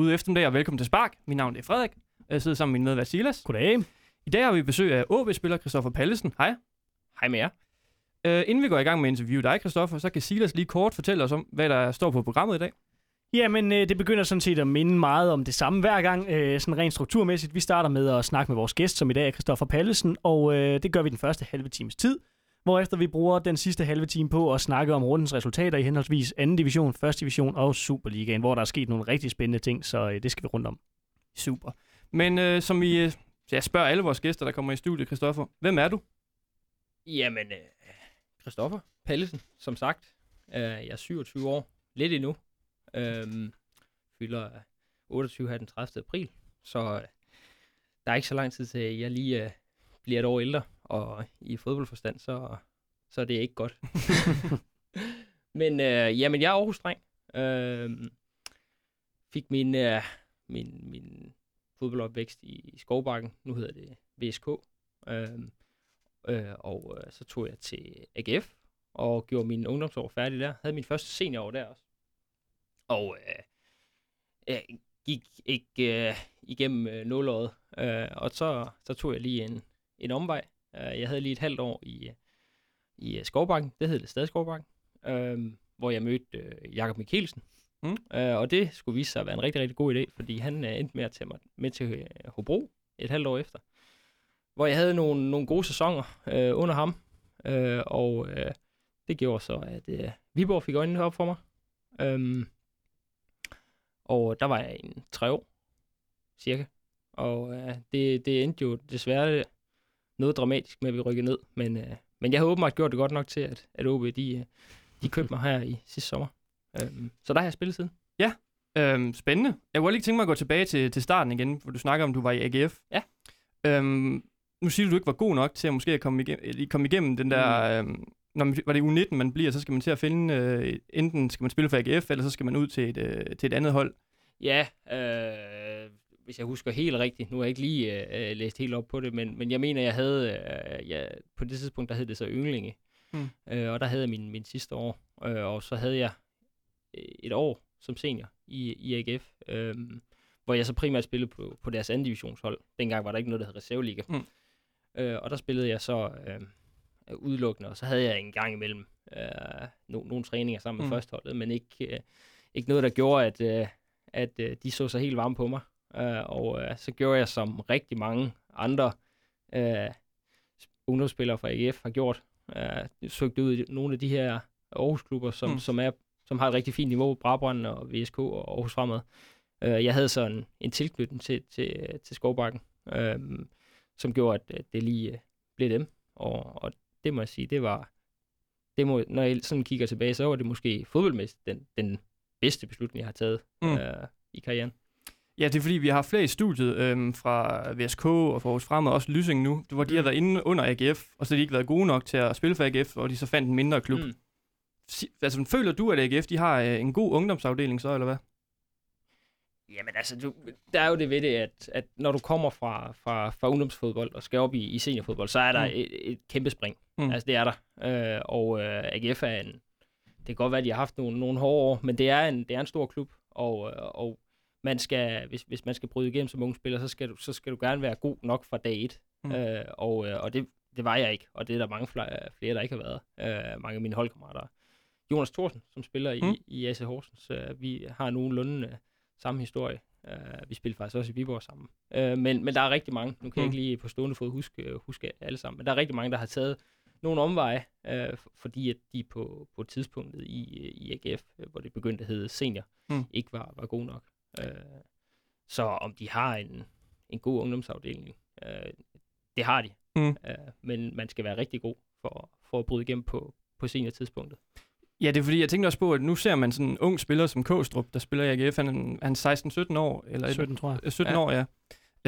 God eftermiddag og velkommen til Spark. Mit navn er Frederik. Jeg sidder sammen med min medvært Silas. Goddag. I dag har vi besøg af OB-spiller Christoffer Pallesen. Hej. Hej med jer. Uh, inden vi går i gang med at interviewe dig, Christoffer, så kan Silas lige kort fortælle os om, hvad der står på programmet i dag. Jamen, øh, det begynder sådan set at minde meget om det samme hver gang, øh, sådan rent strukturmæssigt. Vi starter med at snakke med vores gæst, som i dag er Christoffer Pallesen, og øh, det gør vi den første halve times tid, hvorefter vi bruger den sidste halve time på at snakke om rundens resultater i henholdsvis 2. division, 1. division og Superligaen, hvor der er sket nogle rigtig spændende ting, så øh, det skal vi rundt om. Super. Men øh, som vi øh, jeg spørger alle vores gæster, der kommer i studiet, Christoffer, hvem er du? Jamen, øh, Christoffer Pallesen, som sagt. Øh, jeg er 27 år, lidt endnu. Øh, fylder 28 her den 30. april, så øh, der er ikke så lang tid til, at jeg lige øh, bliver et år ældre, og i fodboldforstand, så, så er det ikke godt. Men øh, jamen, jeg er Aarhus-dreng. Øh, fik min, øh, min, min fodboldopvækst i, i Skovbakken. Nu hedder det VSK. Øh, øh, og øh, så tog jeg til AGF og gjorde min ungdomsår færdig der. Havde min første seniorår der også. Og øh, jeg gik ikke øh, igennem øh, nålåret. Øh, og så, så tog jeg lige en, en omvej. Øh, jeg havde lige et halvt år i, i Skovbakken. Det hed det stadig Skovbakken. Øh, hvor jeg mødte øh, Jakob Mikkelsen. Mm. Øh, og det skulle vise sig at være en rigtig, rigtig god idé, fordi han øh, endte med at tage mig med til øh, Hobro et halvt år efter. Hvor jeg havde nogle, nogle gode sæsoner øh, under ham. Øh, og øh, det gjorde så, at øh, Viborg fik øjnene op for mig. Øh, og der var jeg en tre år, cirka. Og øh, det, det endte jo desværre noget dramatisk med, at vi rykkede ned. Men, øh, men jeg har åbenbart gjort det godt nok til, at, at OB de, de købte mig her i sidste sommer. Øhm, så der har jeg spillet siden. Ja, øhm, spændende. Jeg kunne lige tænke mig at gå tilbage til, til starten igen, hvor du snakker om, at du var i AGF. Ja. Øhm, nu siger du, du ikke var god nok til at måske komme igennem, komme igennem den der... Mm. Øhm, når man, var det U19, man bliver, så skal man til at finde, øh, enten skal man spille for AGF, eller så skal man ud til et, øh, til et andet hold. Ja, øh, hvis jeg husker helt rigtigt, nu har jeg ikke lige øh, læst helt op på det, men, men jeg mener, jeg havde, øh, ja, på det tidspunkt, der hed det så Ynglinge, mm. øh, og der havde jeg min, min sidste år, øh, og så havde jeg et år som senior i, i AGF, øh, hvor jeg så primært spillede på, på deres anden divisionshold. Dengang var der ikke noget, der hed reserveliga. Mm. Øh, og der spillede jeg så øh, udelukkende, og så havde jeg en gang imellem øh, no, nogle træninger sammen med mm. førsteholdet, men ikke, øh, ikke noget, der gjorde, at, øh, at øh, de så sig helt varme på mig. Øh, og øh, så gjorde jeg, som rigtig mange andre øh, ungdomsspillere fra AGF har gjort, øh, søgte ud i nogle af de her Aarhus-klubber, som, mm. som er som har et rigtig fint niveau, Brabrand og VSK og Aarhus Fremad. Øh, jeg havde sådan en tilknytning til, til, til Skovbakken, øh, som gjorde, at, det lige øh, blev dem. Og, og det må jeg sige, det var, det må, når jeg sådan kigger tilbage, så var det måske fodboldmæssigt den, den bedste beslutning, jeg har taget mm. øh, i karrieren. Ja, det er fordi, vi har flere i studiet øhm, fra VSK og fra Aarhus Fremad, også Lysing nu, hvor de mm. har været inde under AGF, og så har de ikke været gode nok til at spille for AGF, og de så fandt en mindre klub. Mm altså, føler du, at AGF de har øh, en god ungdomsafdeling så, eller hvad? Jamen altså, du, der er jo det ved det, at, at når du kommer fra, fra, fra ungdomsfodbold og skal op i, i seniorfodbold, så er der mm. et, et kæmpe spring. Mm. Altså, det er der. Øh, og øh, AGF er en... Det kan godt være, at de har haft nogle, nogle hårde år, men det er en, det er en stor klub, og, øh, og man skal, hvis, hvis man skal bryde igennem som ung spiller, så skal, du, så skal du gerne være god nok fra dag et. Mm. Øh, og øh, og det, det var jeg ikke, og det er der mange flere, der ikke har været. Øh, mange af mine holdkammerater Jonas Thorsen, som spiller mm. i, i AC Horsens. Uh, vi har nogenlunde uh, samme historie. Uh, vi spiller faktisk også i Viborg sammen. Uh, men, men der er rigtig mange, nu kan mm. jeg ikke lige på stående fod huske, uh, huske alle sammen, men der er rigtig mange, der har taget nogle omveje, uh, fordi at de på, på tidspunktet i, i AGF, hvor det begyndte at hedde senior, mm. ikke var, var god nok. Uh, så om de har en, en god ungdomsafdeling, uh, det har de. Mm. Uh, men man skal være rigtig god for, for at bryde igennem på, på senior tidspunktet. Ja, det er fordi, jeg tænkte også på, at nu ser man sådan en ung spiller som Kåstrup, der spiller i AGF. Han, han er 16-17 år. Eller 17, tror jeg. 17 ja. år, ja.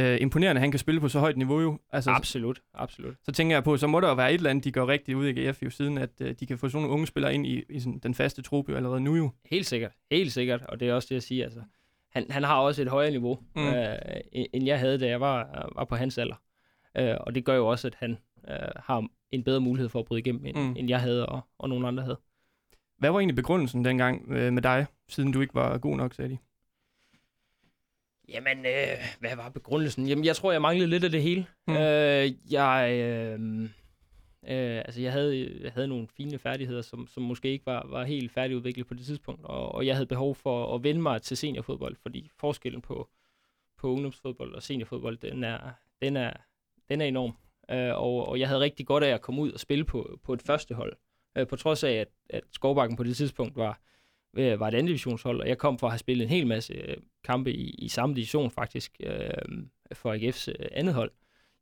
Uh, imponerende, han kan spille på så højt niveau jo. Altså, absolut, absolut. Så tænker jeg på, så må der jo være et eller andet, de gør rigtigt ud i AGF jo, siden at uh, de kan få sådan nogle unge spillere ind i, i sådan, den faste truppe allerede nu jo. Helt sikkert, helt sikkert, og det er også det, jeg siger. Altså, han, han har også et højere niveau, mm. uh, end jeg havde, da jeg var, var på hans alder. Uh, og det gør jo også, at han uh, har en bedre mulighed for at bryde igennem, end, mm. end jeg havde, og, og nogle andre havde. Hvad var egentlig begrundelsen dengang øh, med dig, siden du ikke var god nok, sagde de? Jamen, øh, hvad var begrundelsen? Jamen, jeg tror, jeg manglede lidt af det hele. Mm. Øh, jeg, øh, øh, altså, jeg havde, jeg havde nogle fine færdigheder, som, som måske ikke var, var helt færdigudviklet på det tidspunkt, og, og jeg havde behov for at vende mig til seniorfodbold, fordi forskellen på, på ungdomsfodbold og seniorfodbold, den er, den er, den er enorm. Øh, og, og jeg havde rigtig godt af at komme ud og spille på, på et første hold. Øh, på trods af, at, at Skovbakken på det tidspunkt var, øh, var et andet divisionshold, og jeg kom for at have spillet en hel masse øh, kampe i, i samme division faktisk, øh, for AGF's øh, andet hold,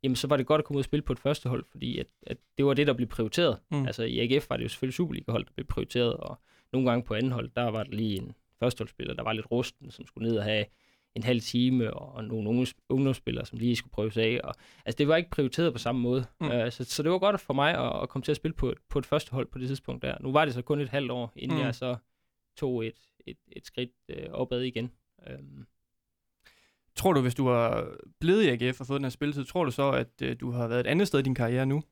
jamen så var det godt at komme ud og spille på et første hold, fordi at, at det var det, der blev prioriteret. Mm. Altså i AGF var det jo selvfølgelig Superliga-hold, der blev prioriteret, og nogle gange på anden hold, der var der lige en førsteholdsspiller, der var lidt rusten, som skulle ned og have en halv time, og, og nogle ungdomsspillere, som lige skulle prøves af. Og, altså, det var ikke prioriteret på samme måde. Mm. Uh, så, så det var godt for mig at, at komme til at spille på, på et første hold på det tidspunkt der. Nu var det så kun et halvt år, inden mm. jeg så tog et, et, et skridt øh, opad igen. Um, Tror du, hvis du var blevet i AGF og fået den her spilletid, tror du så, at øh, du har været et andet sted i din karriere nu?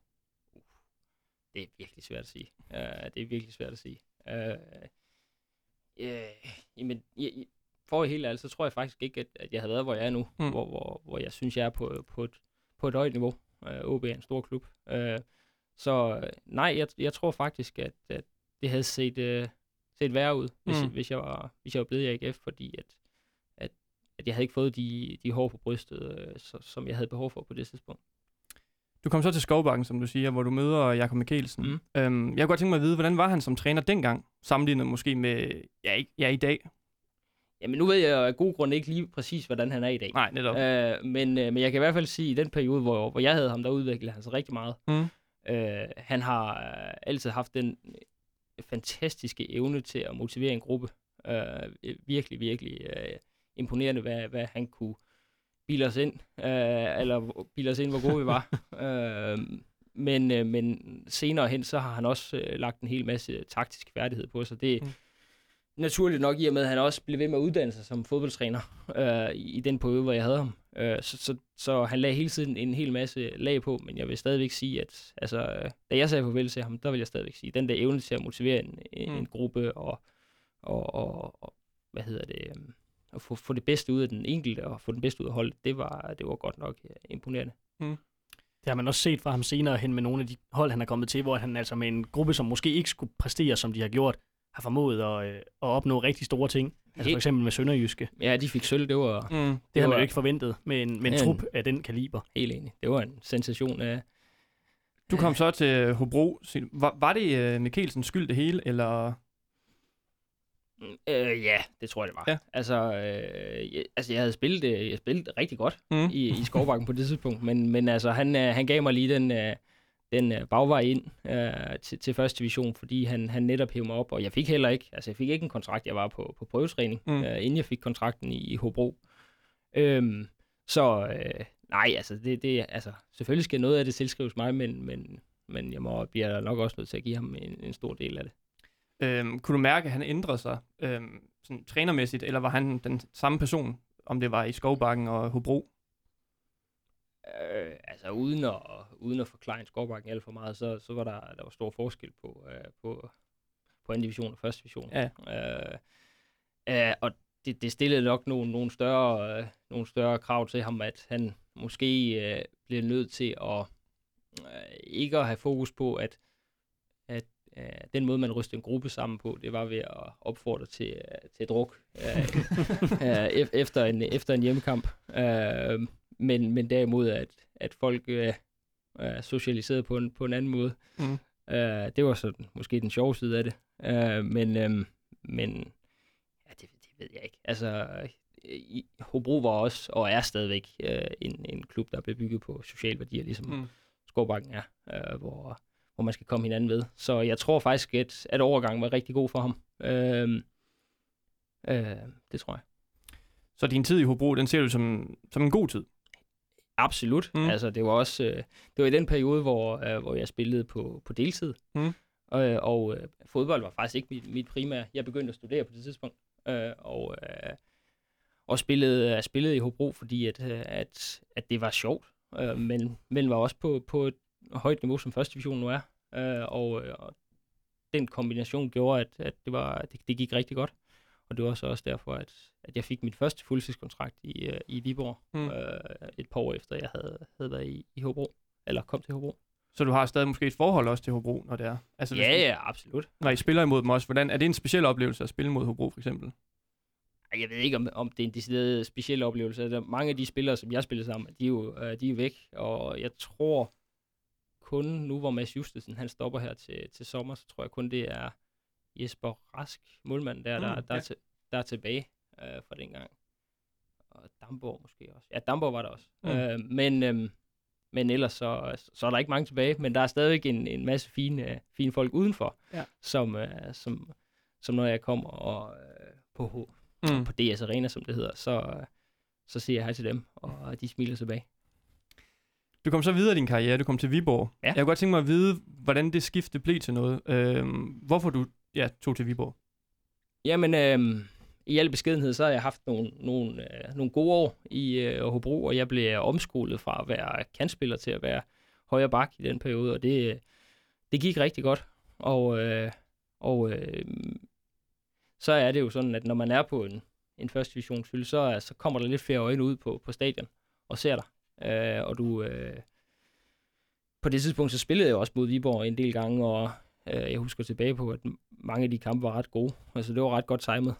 Det er virkelig svært at sige. Uh, det er virkelig svært at sige. Uh, uh, jamen, jeg, for helt ærligt, så tror jeg faktisk ikke, at, at jeg havde været, hvor jeg er nu. Mm. Hvor, hvor, hvor jeg synes, jeg er på, på, et, på et højt niveau. Uh, OB er en stor klub. Uh, så nej, jeg, jeg tror faktisk, at, at det havde set, uh, set værre ud, hvis, mm. jeg, hvis, jeg var, hvis jeg var blevet i AGF, fordi at, at, jeg havde ikke fået de, de hår på brystet, uh, så, som jeg havde behov for på det tidspunkt. Du kom så til Skovbakken, som du siger, hvor du møder Jakob Mikkelsen. Mm. Øhm, jeg kunne godt tænke mig at vide, hvordan var han som træner dengang, sammenlignet måske med ja, ja, i dag? Jamen nu ved jeg af god grund ikke lige præcis, hvordan han er i dag. Nej, netop. Øh, men, øh, men jeg kan i hvert fald sige, at i den periode, hvor, hvor jeg havde ham, der udviklede han sig rigtig meget. Mm. Øh, han har øh, altid haft den fantastiske evne til at motivere en gruppe. Øh, virkelig, virkelig øh, imponerende, hvad, hvad han kunne bilde os ind, øh, eller bilde os ind, hvor gode vi var. øh, men, øh, men senere hen, så har han også øh, lagt en hel masse taktisk færdighed på sig. Det, mm naturligt nok i og med, at han også blev ved med at uddanne sig som fodboldtræner øh, i den periode, hvor jeg havde ham. Øh, så, så, så han lagde hele tiden en hel masse lag på, men jeg vil stadigvæk sige, at altså, da jeg sagde farvel til ham, der vil jeg stadigvæk sige, den der evne til at motivere en, en, mm. en gruppe og, og, og, og, hvad hedder det, øh, at få, få det bedste ud af den enkelte og få den bedste ud af holdet, det var, det var godt nok uh, imponerende. Mm. Det har man også set fra ham senere hen med nogle af de hold, han er kommet til, hvor han altså med en gruppe, som måske ikke skulle præstere, som de har gjort, har formået at, øh, at opnå rigtig store ting. Altså for eksempel med Sønderjyske. Ja, de fik sølv, det var... Mm, det, det havde man jo ikke forventet med en, med en ja, trup af den kaliber. Helt enig. Det var en sensation af... Du kom så til Hobro. Var, var det uh, Mikkelsens skyld det hele, eller... Øh, ja, det tror jeg, det var. Ja. Altså, øh, jeg, altså, jeg havde spillet, øh, jeg spillet rigtig godt mm. i, i Skovbakken på det tidspunkt, men, men altså, han, øh, han gav mig lige den, øh, den øh, bagvej ind øh, til, til første division, fordi han, han netop hævde mig op, og jeg fik heller ikke, altså jeg fik ikke en kontrakt, jeg var på, på prøvetræning, mm. øh, inden jeg fik kontrakten i, i Hobro. Øhm, så øh, nej, altså, det, det, altså selvfølgelig skal noget af det tilskrives mig, men, men, men jeg må, bliver nok også nødt til at give ham en, en stor del af det. Øhm, kunne du mærke, at han ændrede sig øhm, sådan trænermæssigt, eller var han den samme person, om det var i Skovbakken og Hobro? Øh, altså uden at, uden at forklare en skovbakken alt for meget, så, så var der, der var stor forskel på, øh, på, på anden division og første division. Ja. Øh, øh, og det, det stillede nok nogle, nogle, større, øh, nogle større krav til ham, at han måske øh, bliver nødt til at øh, ikke at have fokus på, at, at øh, den måde, man rystede en gruppe sammen på, det var ved at opfordre til, øh, til druk øh, øh, efter, en, efter en hjemmekamp. Øh, men, men derimod, at, at folk øh, er socialiseret på en, på en anden måde. Mm. Øh, det var så måske den sjove side af det. Øh, men, øh, men ja, det, det ved jeg ikke. Altså, i, Hobro var også, og er stadigvæk, øh, en, en klub, der er bygget på sociale værdier, ligesom mm. Skovbakken er, øh, hvor, hvor man skal komme hinanden ved. Så jeg tror faktisk, at, at overgangen var rigtig god for ham. Øh, øh, det tror jeg. Så din tid i Hobro, den ser du som, som en god tid? Absolut. Mm. Altså, det var også øh, det var i den periode, hvor, øh, hvor jeg spillede på, på deltid. Mm. Øh, og øh, fodbold var faktisk ikke mit, mit primære. Jeg begyndte at studere på det tidspunkt. Øh, og øh, og spillede, spillede i Hobro, fordi at, øh, at, at det var sjovt. Øh, men, men var også på, på et højt niveau, som første division nu er. Øh, og, øh, og den kombination gjorde, at, at det, var, det, det gik rigtig godt. og det var så også derfor, at, at jeg fik mit første fuldtidskontrakt i, øh, i Viborg, Mm. øh, et par år efter, jeg havde, havde været i, i Hobro, eller kom til Hobro. Så du har stadig måske et forhold også til Hobro, når det er? Altså, Ja, du- ja, absolut. Når I spiller imod dem også, hvordan, er det en speciel oplevelse at spille mod Hobro, for eksempel? Jeg ved ikke, om, om det er en decideret speciel oplevelse. Der, mange af de spillere, som jeg spiller sammen med, de er jo øh, de er væk, og jeg tror kun nu, hvor Mads Justesen han stopper her til, til sommer, så tror jeg kun, det er Jesper Rask, målmanden der, der, Mm, der, ja. er, til, der er tilbage øh, fra dengang. Og Damborg måske også. Ja, Damborg var der også. Mm. Øh, men, øh, men ellers så, så er der ikke mange tilbage, men der er stadigvæk en, en masse fine, øh, fine folk udenfor, Ja. som, øh, som, som når jeg kommer og, øh, på, Mm. på DS Arena, som det hedder, så, øh, så siger jeg hej til dem, og de smiler tilbage. Du kom så videre i din karriere, du kom til Viborg. Ja. Jeg kunne godt tænke mig at vide, hvordan det skifte blev til noget. Øhm, hvorfor du ja, tog til Viborg? Jamen, øh, i al beskedenhed, så har jeg haft nogle, nogle, øh, nogle gode år i øh, Hobro, og jeg blev omskolet fra at være kantspiller til at være højre bak i den periode, og det, øh, det gik rigtig godt. Og, øh, og øh, så er det jo sådan, at når man er på en, en første divisionsfylde, så, så kommer der lidt flere øjne ud på, på stadion og ser dig. Øh, og du... Øh, på det tidspunkt, så spillede jeg også mod Viborg en del gange, og øh, jeg husker tilbage på, at mange af de kampe var ret gode. Altså, det var ret godt timet,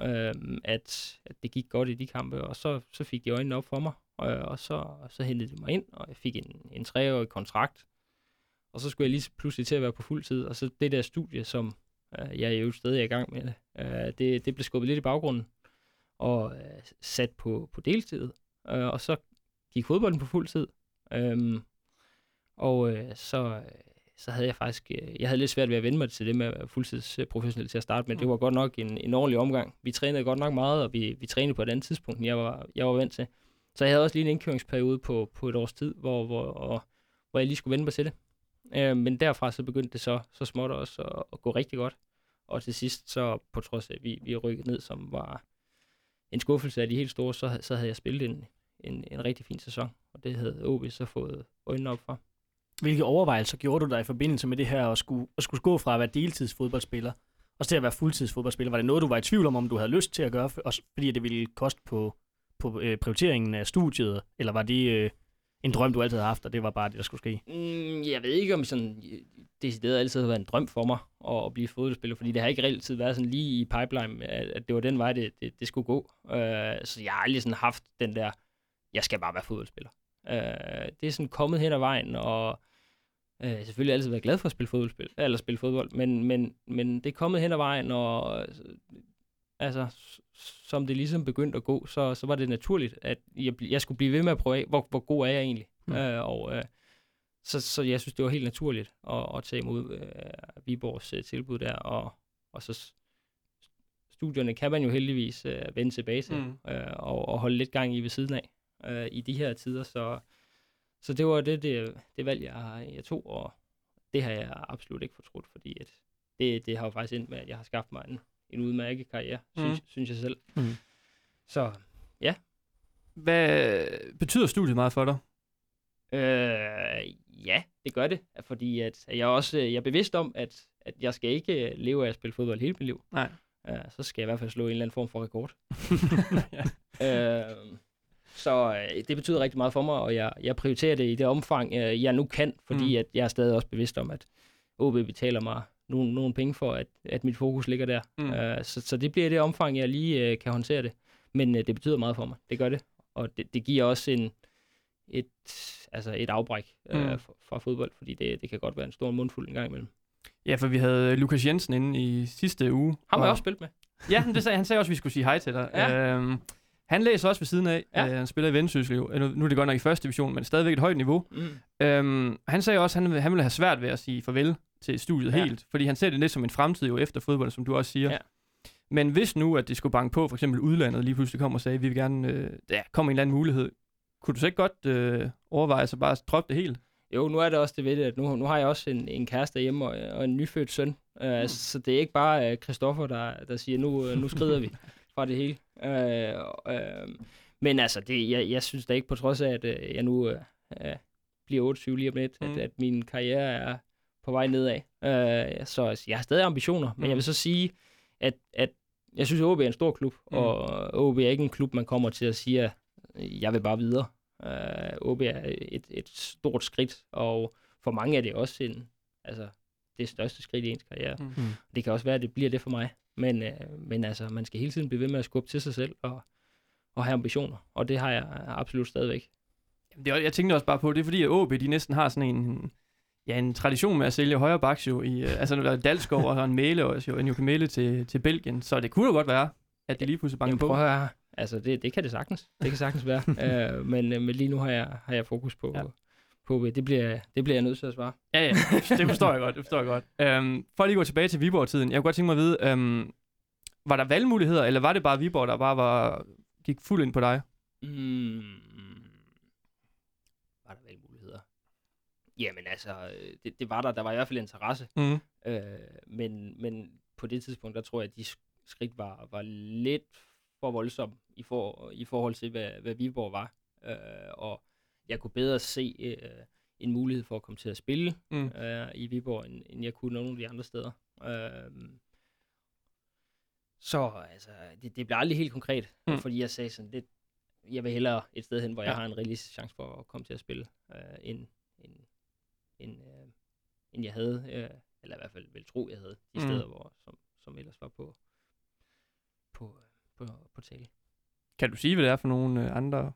øh, at, at det gik godt i de kampe, og så, så fik de øjnene op for mig, og, og så, så hentede de mig ind, og jeg fik en, en treårig kontrakt, og så skulle jeg lige pludselig til at være på fuld tid, og så det der studie, som øh, jeg er jo stadig i gang med, øh, det, det blev skubbet lidt i baggrunden, og øh, sat på, på deltid, øh, og så gik fodbolden på fuld tid, øh, og øh, så, øh, så havde jeg faktisk, øh, jeg havde lidt svært ved at vende mig til det med at være fuldtidsprofessionel til at starte med. Det Mm. var godt nok en, en ordentlig omgang. Vi trænede godt nok meget, og vi, vi trænede på et andet tidspunkt, end jeg var, jeg var vant til. Så jeg havde også lige en indkøringsperiode på, på et års tid, hvor, hvor, og, hvor jeg lige skulle vende mig til det. Øh, men derfra så begyndte det så, så småt også at, at gå rigtig godt. Og til sidst, så på trods af, at vi, vi rykket ned, som var en skuffelse af de helt store, så, så havde jeg spillet en, en, en rigtig fin sæson. Og det havde OB så fået øjnene op for. Hvilke overvejelser gjorde du dig i forbindelse med det her at skulle, at skulle gå fra at være deltidsfodboldspiller og til at være fuldtidsfodboldspiller? Var det noget, du var i tvivl om, om du havde lyst til at gøre, også fordi det ville koste på, på øh, prioriteringen af studiet? Eller var det øh, en drøm, du altid havde haft, og det var bare det, der skulle ske? Mm, jeg ved ikke, om sådan, øh, decideret altid har været en drøm for mig at, at blive fodboldspiller, fordi det har ikke reelt tid været sådan lige i pipeline, at, at det var den vej, det, det, det skulle gå. Uh, så jeg har aldrig sådan haft den der, jeg skal bare være fodboldspiller. Uh, det er sådan kommet hen ad vejen, og har selvfølgelig altid været glad for at spille fodboldspil, eller spille fodbold, men, men, men det er kommet hen ad vejen, og øh, altså, som det ligesom begyndte at gå, så, så var det naturligt, at jeg, jeg skulle blive ved med at prøve af, hvor, hvor god er jeg egentlig? Mm. Uh, og uh, så, så jeg synes, det var helt naturligt at, at tage imod øh, Viborgs øh, tilbud der, og, og så studierne kan man jo heldigvis øh, vende tilbage til, mm. øh, og, og holde lidt gang i ved siden af øh, i de her tider, så, så det var det, det, det valg, jeg, jeg tog, og det har jeg absolut ikke fortrudt, fordi at det, det har jo faktisk endt med, at jeg har skaffet mig en, en udmærket karriere, Mm. synes, synes jeg selv. Mm. Så Hvad betyder studiet meget for dig? Øh, ja, det gør det, fordi at jeg også jeg er bevidst om, at, at jeg skal ikke øh, leve af at spille fodbold hele mit liv. Nej. Uh, så skal jeg i hvert fald slå en eller anden form for rekord. ja. uh, så uh, det betyder rigtig meget for mig, og jeg, jeg prioriterer det i det omfang, uh, jeg nu kan, fordi Mm. at jeg er stadig også bevidst om, at OB betaler mig nogle, nogle penge for, at, at mit fokus ligger der. Mm. Uh, så, så det bliver det omfang, jeg lige uh, kan håndtere det. Men uh, det betyder meget for mig. Det gør det. Og det, det giver også en, et, altså et afbræk uh, Mm. fra, fra fodbold, fordi det, det kan godt være en stor mundfuld en gang imellem. Ja, for vi havde Lukas Jensen inde i sidste uge. Ham har jeg og- også spillet med. Ja, det sagde, han sagde også, at vi skulle sige hej til dig. Ja. Øhm, han læser også ved siden af. Ja. Øh, han spiller i Vendsyssel. jo. Nu, nu er det godt nok i første division, men stadigvæk et højt niveau. Mm. Øhm, han sagde også, at han, vil- han ville have svært ved at sige farvel til studiet Ja. helt, fordi han ser det lidt som en fremtid jo efter fodbold, som du også siger. Ja. Men hvis nu, at det skulle banke på, for eksempel udlandet lige pludselig kom og sagde, at vi vil gerne, øh, ja, kommer en eller anden mulighed, kunne du så ikke godt øh, overveje så bare at droppe det helt? Jo, nu er det også det ved det, at nu, nu har jeg også en, en kæreste hjemme og, og en nyfødt søn. Uh, mm. Så det er ikke bare uh, Christoffer, der, der siger, nu, uh, nu skrider vi fra det hele. Uh, uh, men altså, det, jeg, jeg synes da ikke, på trods af, at uh, jeg nu uh, uh, bliver 28 lige om lidt, mm. Mm. at, at min karriere er på vej nedad. Uh, så altså, jeg har stadig ambitioner, men Mm. jeg vil så sige, at, at jeg synes, OB er en stor klub, Mm. mm. og OB er ikke en klub, man kommer til at sige, at jeg vil bare videre. Uh, OB er et, et stort skridt, og for mange er det også en, altså, det største skridt i ens karriere. Mm. Mm. Det kan også være, at det bliver det for mig, men, uh, men altså, man skal hele tiden blive ved med at skubbe til sig selv og, og have ambitioner, og det har jeg absolut stadigvæk. Jamen, Det, jeg tænkte også bare på, det er fordi, at OB, de næsten har sådan en, ja, en tradition med at sælge højre baks jo. I, øh, altså, når der er Dalsgaard og en Mæle, og jo, en Joachim Mæle til, til Belgien. Så det kunne jo godt være, at det lige pludselig banker på. prøv. Altså, det, det kan det sagtens. Det kan sagtens være. uh, men, uh, men lige nu har jeg, har jeg fokus på, Ja. OB. Det bliver, det bliver jeg nødt til at svare. Ja, ja, det forstår jeg godt, det forstår jeg godt. Øhm, for lige at gå tilbage til Viborg-tiden, jeg kunne godt tænke mig at vide, øhm, var der valgmuligheder, eller var det bare Viborg, der bare var, gik fuld ind på dig? Mm. Var der valgmuligheder? Jamen altså, øh, det, det var der. Der var i hvert fald interesse. Mm. Øh, men, men på det tidspunkt, der tror jeg, at de sk- skridt var, var lidt for voldsomme i, for, i forhold til, hvad, hvad Viborg var. Øh, og jeg kunne bedre se øh, en mulighed for at komme til at spille Mm. øh, i Viborg, end, end jeg kunne nogle af de andre steder. Øh, så altså, det, det blev aldrig helt konkret, Mm. fordi jeg sagde sådan lidt, jeg vil hellere et sted hen, hvor Ja. jeg har en realistisk chance for at komme til at spille, øh, end, end, end, øh, end jeg havde, øh, eller i hvert fald vil tro, jeg havde, de Mm. steder, hvor, som, som ellers var på, på, på, på tale. Kan du sige, hvad det er for nogle øh, andre?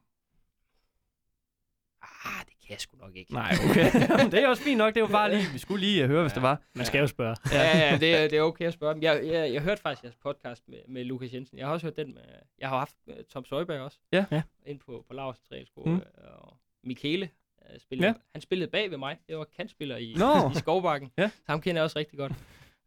Ah, det kan jeg sgu nok ikke. Nej, okay. Jamen, det er også fint nok, det var bare lige, vi skulle lige øh, høre, hvis Ja. det var. Man skal jo spørge. ja, ja, det, er- det er okay at spørge dem. Jeg, jeg, jeg hørte faktisk jeres podcast med, med Lukas Jensen. Jeg har også hørt den med, jeg har haft uh, Tom Søjberg også. Ja. Ja. Ind på, på Lars Træningsskole. Mm. Mm. Og Michele spillede, Ja. han spillede bag ved mig. Det var kantspiller i, Nå. i Skovbakken. Ja. Så ham kender jeg også rigtig godt.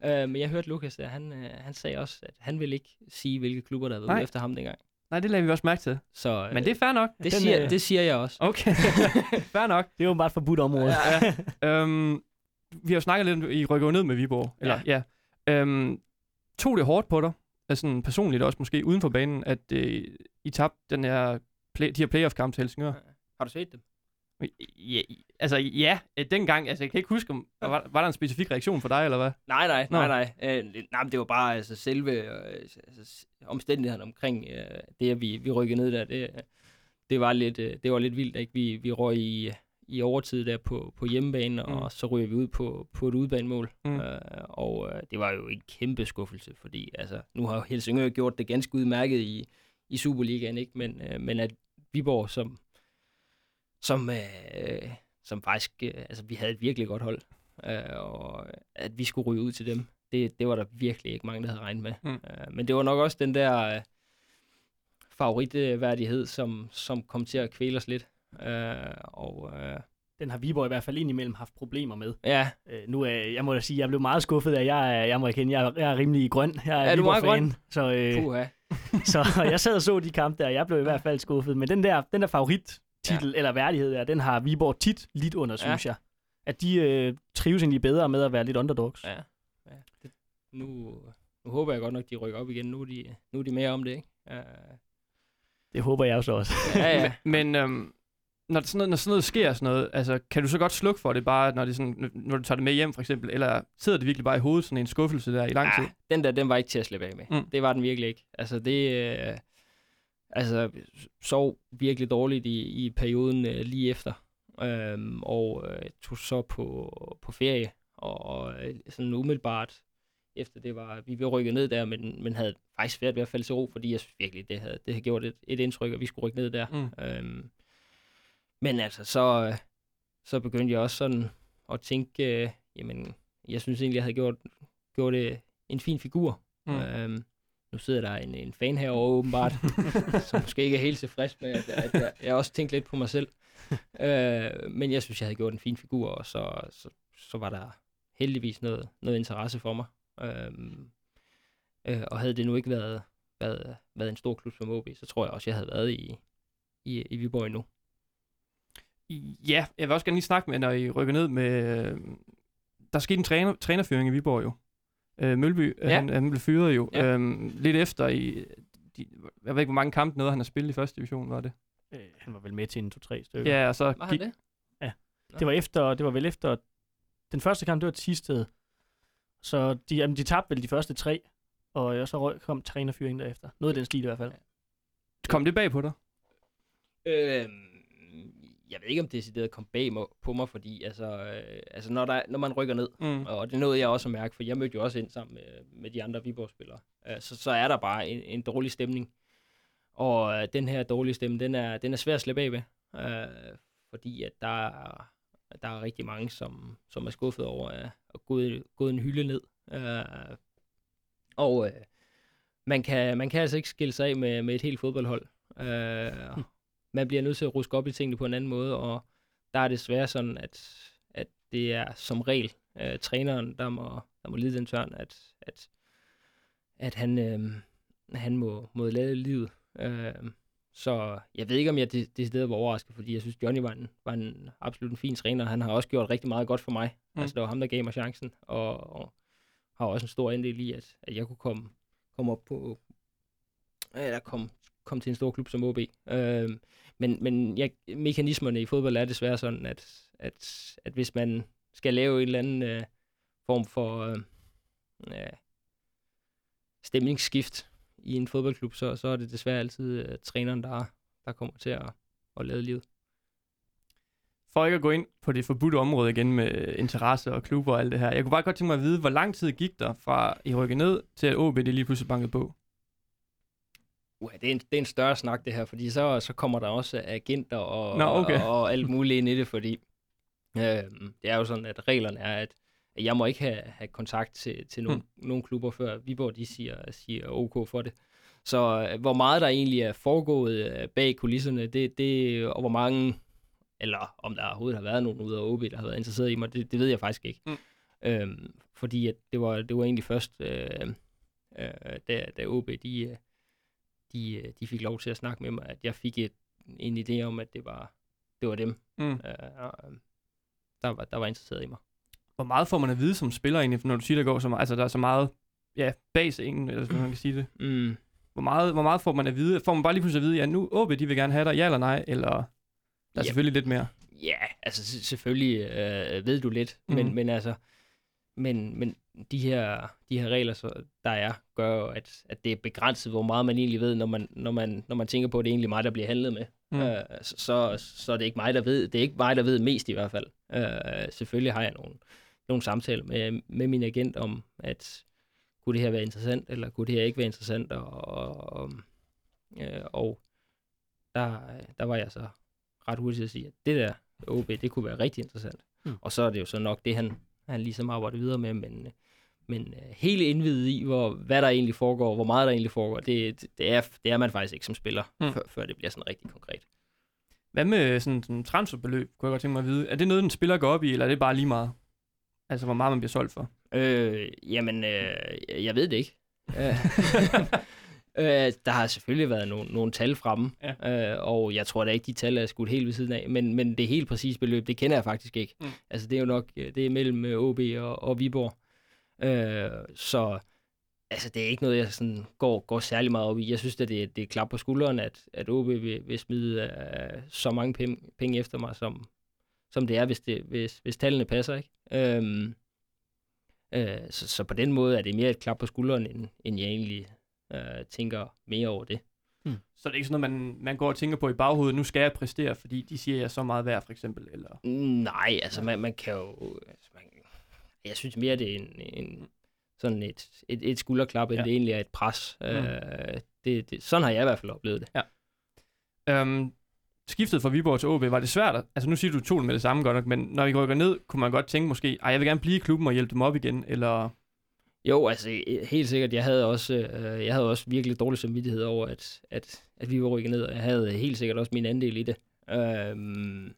Uh, men jeg hørte Lukas, han, uh, han sagde også, at han ville ikke sige, hvilke klubber, der havde været efter ham dengang. Nej, det lader vi også mærke til. Så Men det er fair nok. det, Den, siger, øh, det siger jeg også. Okay, fair nok. Det er jo bare et forbudt område. Ja. øhm, vi har jo snakket lidt, I rykker ned med Viborg. Eller, ja. Øhm, tog det hårdt på dig, altså sådan personligt også måske uden for banen, at øh, I tabte den her play, de her playoff-kampe til Helsingør? Har du set dem? Ja, altså ja, øh, dengang, altså jeg kan ikke huske, om, var, var der en specifik reaktion for dig, eller hvad? Nej, nej, Nå. nej, nej. Øh, det- nej, men det var bare altså, selve øh, altså, omstændighederne omkring øh, det, at vi, vi rykkede ned der. Det, det, var, lidt, øh, det var lidt vildt, ikke? Vi, vi røg i, i overtid der på, på hjemmebane, Mm. og så ryger vi ud på, på et udbanemål. Mm. Øh, og øh, det var jo en kæmpe skuffelse, fordi altså, nu har Helsingør gjort det ganske udmærket i, i Superligaen, ikke? Men, øh, men at Viborg, som, som, øh, som faktisk, øh, altså vi havde et virkelig godt hold, øh, og at vi skulle ryge ud til dem, det, det var der virkelig ikke mange, der havde regnet med. Mm. Øh, men det var nok også den der øh, favoritværdighed, som, som kom til at kvæle os lidt. Øh, og øh, Den har Viborg i hvert fald indimellem haft problemer med. ja, Øh, nu er, jeg må da sige, jeg blev meget skuffet, at jeg, jeg må erkende, jeg, er- jeg er rimelig grøn. Jeg er, Er du meget Viborg-fan, Så, øh, puha. så jeg sad og så de kampe der, og jeg blev i hvert fald skuffet. Men den der, den der favorittitel ja. eller værdighed der, den har Viborg tit lidt under, Ja. synes jeg. At de øh, trives egentlig bedre med at være lidt underdogs. Ja, ja. Nu, nu håber jeg godt nok, de rykker op igen. Nu er de, nu er de mere om det, ikke? Uh, Det håber jeg jo så også. ja, ja. Men øhm, når, sådan noget, når sådan noget sker, sådan noget, altså, kan du så godt slukke for det bare, når, det sådan, når du tager det med hjem for eksempel, eller sidder det virkelig bare i hovedet, sådan en skuffelse der i lang tid? Ja, den der, den var ikke til at slippe af med. Mm. Mm. Det var den virkelig ikke. Altså, det... Øh, altså, sov virkelig dårligt i, i perioden øh, lige efter. Øhm, og øh, tog så på, på ferie, og, og øh, sådan umiddelbart efter det var, vi var rykket ned der, men, men havde faktisk svært ved at falde til ro, fordi jeg synes virkelig, det havde, det havde gjort et, et indtryk, at vi skulle rykke ned der. Mm. Øhm, men altså, så, øh, så begyndte jeg også sådan at tænke, øh, jamen, jeg synes egentlig, jeg havde gjort, gjort øh, en fin figur. Mm. Øhm, nu sidder der en, en fan herovre åbenbart, som måske ikke er helt tilfreds med, at, at jeg, jeg også tænkte lidt på mig selv. øh, men jeg synes, jeg havde gjort en fin figur, og så, så, så var der heldigvis noget, noget interesse for mig. Øhm, øh, og havde det nu ikke været, været, været en stor klub som OB, så tror jeg også, jeg havde været i, i, i Viborg endnu. Ja, jeg vil også gerne lige snakke med, når I rykker ned med... Øh, der skete en træner, trænerføring i Viborg jo. Øh, Mølby, ja. Ja. han, han blev fyret jo. Ja. Ja. Øhm, lidt efter i... De, jeg ved ikke, hvor mange kampe noget han har spillet i første division, var det? Øh, han var vel med til en to-tre stykker. Ja, og så Var han det? Det var, efter, det var vel efter... Den første kamp, det var Tisted. Så de, jamen, de tabte vel de første tre. og øh, så røg, kom trænerfyringen derefter. Noget af den stil i hvert fald. Kom det bag på dig? Øhm, jeg ved ikke, om det decideret kom bag mig, på mig, fordi altså, øh, altså når, der, når man rykker ned, Mm. og det nåede jeg også at mærke, for jeg mødte jo også ind sammen med, med de andre Viborg-spillere, øh, så, så er der bare en, en dårlig stemning. Og øh, den her dårlige stemme, den er, den er svær at slippe af med, øh, fordi at der, er, der er rigtig mange, som, som er skuffet over at at gået, en hylde ned. Øh, og øh, man, kan, man kan altså ikke skille sig af med, med et helt fodboldhold. Øh, man bliver nødt til at ruske op i tingene på en anden måde, og der er det desværre sådan, at, at det er som regel øh, træneren, der må, der må lide den tørn, at, at, at han, øh, han må, må lade livet. Øh, så jeg ved ikke, om jeg det, stedet var overrasket, fordi jeg synes, Johnny var en, var en absolut en fin træner. Han har også gjort rigtig meget godt for mig. Mm. Mm. Altså, det var ham, der gav mig chancen, og, og har også en stor andel i, at, at jeg kunne komme, komme op på, eller komme, komme til en stor klub som OB. Øh, men men ja, mekanismerne i fodbold er desværre sådan, at, at, at hvis man skal lave en eller anden øh, form for øh, øh, stemningsskift i en fodboldklub, så, så er det desværre altid øh, træneren, der, der kommer til at, at lade livet. For ikke at gå ind på det forbudte område igen med interesse og klubber og alt det her. Jeg kunne bare godt tænke mig at vide, hvor lang tid gik der fra I rykkede ned, til at OB det lige pludselig bankede på? Uh, det, er en, det er en større snak, det her, fordi så, så kommer der også agenter og, Nå, okay. og, og alt muligt ind i det, fordi øh, det er jo sådan, at reglerne er, at jeg må ikke have, have kontakt til, til nogle, Hmm. nogle klubber, før Viborg de siger, siger OK for det. Så øh, hvor meget der egentlig er foregået øh, bag kulisserne, det, det, og hvor mange, eller om der overhovedet har været nogen ude af OB, der har været interesseret i mig, det, det ved jeg faktisk ikke. Mm. Øhm, fordi at det, var, det var egentlig først, øh, øh, da, da OB de, øh, de, de fik lov til at snakke med mig, at jeg fik et, en idé om, at det var, det var dem, Mm. øh, der, var, der var interesseret i mig. Hvor meget får man at vide som spiller egentlig, når du siger, der går så meget, altså der er så meget, ja, bag scenen, eller sådan man kan sige det. Mm. Hvor meget, hvor meget får man at vide? Får man bare lige pludselig at vide, ja, nu OB, de vil gerne have dig, ja eller nej, eller der er Ja. selvfølgelig lidt mere. Ja, altså se- selvfølgelig øh, ved du lidt, mm. Men, men altså, men, men de her, de her regler, så, der er, gør jo, at, at det er begrænset, hvor meget man egentlig ved, når man, når man, når man tænker på, at det er egentlig mig, der bliver handlet med. Mm. Øh, så, så, så er det ikke mig, der ved. Det er ikke mig, der ved mest i hvert fald. Øh, selvfølgelig har jeg nogle, nogle samtaler med, med min agent om, at kunne det her være interessant, eller kunne det her ikke være interessant, og, og, og, øh, og der, der var jeg så ret hurtigt til at sige, at det der OB, det kunne være rigtig interessant. Mm. Og så er det jo så nok det, han, han ligesom arbejder videre med, men, men øh, hele indvidet i, hvor, hvad der egentlig foregår, hvor meget der egentlig foregår, det, det, er, det er man faktisk ikke som spiller, mm. før, før det bliver sådan rigtig konkret. Hvad med sådan en transferbeløb, kunne jeg godt tænke mig at vide. Er det noget, en spiller går op i, eller er det bare lige meget? Altså, hvor meget man bliver solgt for? Øh, jamen, øh, jeg ved det ikke. Øh, øh, der har selvfølgelig været nogle, nogle tal fremme, ja. øh, og jeg tror da ikke, de tal er skudt helt ved siden af, men, men det helt præcise beløb, det kender jeg faktisk ikke. Mm. Altså, det er jo nok, øh, det er mellem øh, OB og, og Viborg. Øh, så altså, det er ikke noget, jeg sådan går, går særlig meget op i. Jeg synes, at det, det er klap på skulderen, at, at OB vil, vil smide øh, så mange penge, penge efter mig, som, som det er, hvis, det, hvis, hvis tallene passer. Ikke? Øhm, øh, så, så på den måde er det mere et klap på skulderen, end, end jeg egentlig øh, tænker mere over det. Så det er ikke sådan noget, man, man går og tænker på i baghovedet, nu skal jeg præstere, fordi de siger, jeg er så meget værd, for eksempel, eller... Nej, altså man, man kan jo... Altså, man, jeg synes mere, det er en, en, sådan et, et, et skulderklap, end Ja. det egentlig er et pres. Mm. Øh, det, det, sådan har jeg i hvert fald oplevet det. Øhm, skiftet fra Viborg til OB, var det svært? at- Altså nu siger du, to med det samme godt nok, men når vi rykker ned, kunne man godt tænke måske, ej, jeg vil gerne blive i klubben og hjælpe dem op igen, eller... Jo, altså helt sikkert. Jeg havde også, øh, jeg havde også virkelig dårlig samvittighed over, at, at, at vi var rykket ned, og jeg havde helt sikkert også min andel i det. Øhm,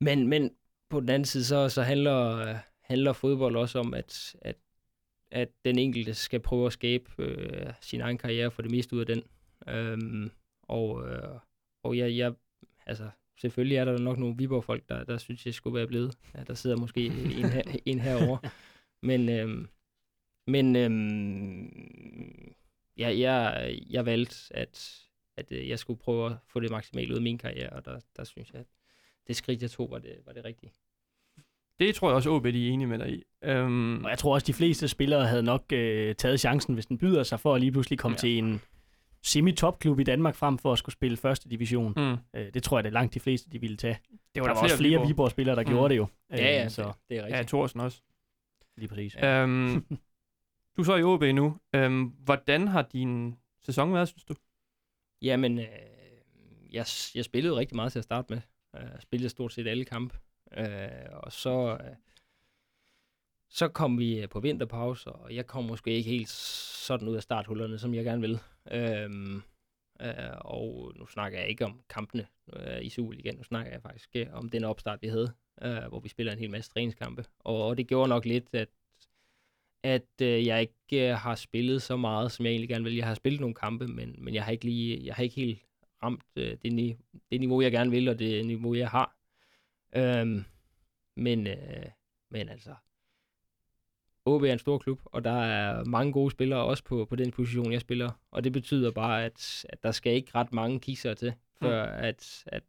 men, men på den anden side, så, så handler, handler fodbold også om, at, at, at den enkelte skal prøve at skabe øh, sin egen karriere for det meste ud af den. Øhm, og øh, og jeg, jeg, altså, selvfølgelig er der nok nogle Viborg-folk, der, der synes, jeg skulle være blevet. Ja, der sidder måske en, her, en herovre. Men, øhm, men øhm, ja, jeg, jeg valgte, at, at øh, jeg skulle prøve at få det maksimalt ud af min karriere, og der, der synes jeg, at det skridt, jeg tog, var det, var det rigtige. Det tror jeg også, OB de er enige med dig i. Øhm, Og jeg tror også, de fleste spillere havde nok øh, taget chancen, hvis den byder sig, for at lige pludselig komme ja. til en semi-top-klub i Danmark, frem for at skulle spille første division. mm, Øh, det tror jeg, det er langt de fleste, de ville tage. det Der var også flere Viborg. Viborg-spillere, der Mm. gjorde det jo. Ja, ja, så det er rigtigt. Ja, Thorsen også. lige præcis. Øhm, du er så i OB nu. Øhm, hvordan har din sæson været, synes du? Jamen, øh, jeg, jeg spillede rigtig meget til at starte med. Øh, Jeg spillede stort set alle kampe. Øh, og så, øh, så kom vi øh, på vinterpause, og jeg kom måske ikke helt sådan ud af starthullerne, som jeg gerne vil. Øhm, øh, og nu snakker jeg ikke om kampene øh, i Superligaen, nu snakker jeg faktisk øh, om den opstart, vi havde, øh, hvor vi spiller en hel masse træningskampe. Og, og det gjorde nok lidt, at at øh, jeg ikke øh, har spillet så meget, som jeg egentlig gerne vil. Jeg har spillet nogle kampe, men, men jeg har ikke lige, jeg har ikke helt ramt øh, det, ni, det niveau, jeg gerne vil, og det niveau, jeg har. Øhm, men, øh, men altså, OB er en stor klub, og der er mange gode spillere også på, på den position, jeg spiller. Og det betyder bare, at, at der skal ikke ret mange kisser til, før mm. at, at,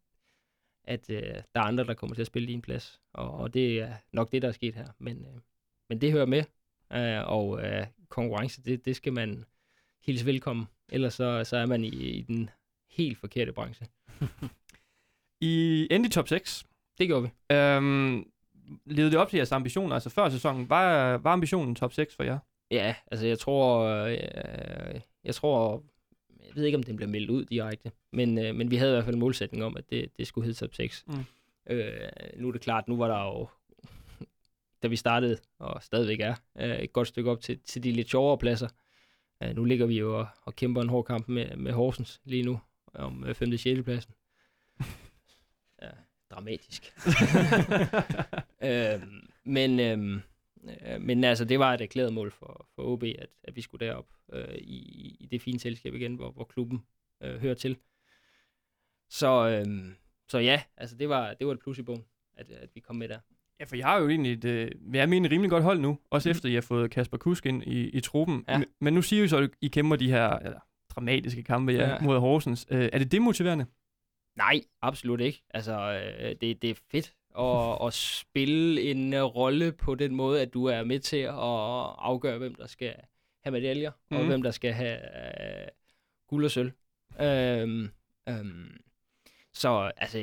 at øh, der er andre, der kommer til at spille din plads. Og, og det er nok det, der er sket her. Men, øh, men det hører med, øh, og øh, konkurrence, det, det skal man hilse velkommen. Ellers så, så er man i, i den helt forkerte branche. I endte i top 6. Det gjorde vi. Øhm, levede det op til jeres ambitioner? Altså før sæsonen, var, var ambitionen top 6 for jer? Ja, altså jeg tror, øh, jeg tror, jeg ved ikke om den bliver meldt ud direkte, men, øh, men vi havde i hvert fald en målsætning om, at det, det skulle hedde top 6. Mm. Øh, nu er det klart, nu var der jo, da vi startede, og stadigvæk er, øh, et godt stykke op til, til de lidt sjovere pladser. Øh, nu ligger vi jo og, og kæmper en hård kamp med, med Horsens lige nu, om øh, 5. og 6. pladsen. Dramatisk. øhm, men, øhm, øh, men altså, det var et erklæret mål for, for OB, at, at vi skulle derop øh, i, i det fine selskab igen, hvor, hvor klubben øh, hører til. Så, øhm, så ja, altså det var, det var et plus i bogen, at, at vi kom med der. Ja, for jeg har jo egentlig et, øh, jeg mene, et rimelig godt hold nu. Også Mhm. efter, I har fået Kasper Kusk ind i, i truppen. Ja. Men, men nu siger vi så, at I kæmper de her eller, dramatiske kampe ja, Ja. mod Horsens. Øh, er det demotiverende? Nej, absolut ikke. Altså, øh, det, det er fedt at, at spille en øh, rolle på den måde, at du er med til at afgøre, hvem der skal have medaljer, mm. og Mhm. hvem der skal have øh, guld og sølv. Øhm, øhm, så altså,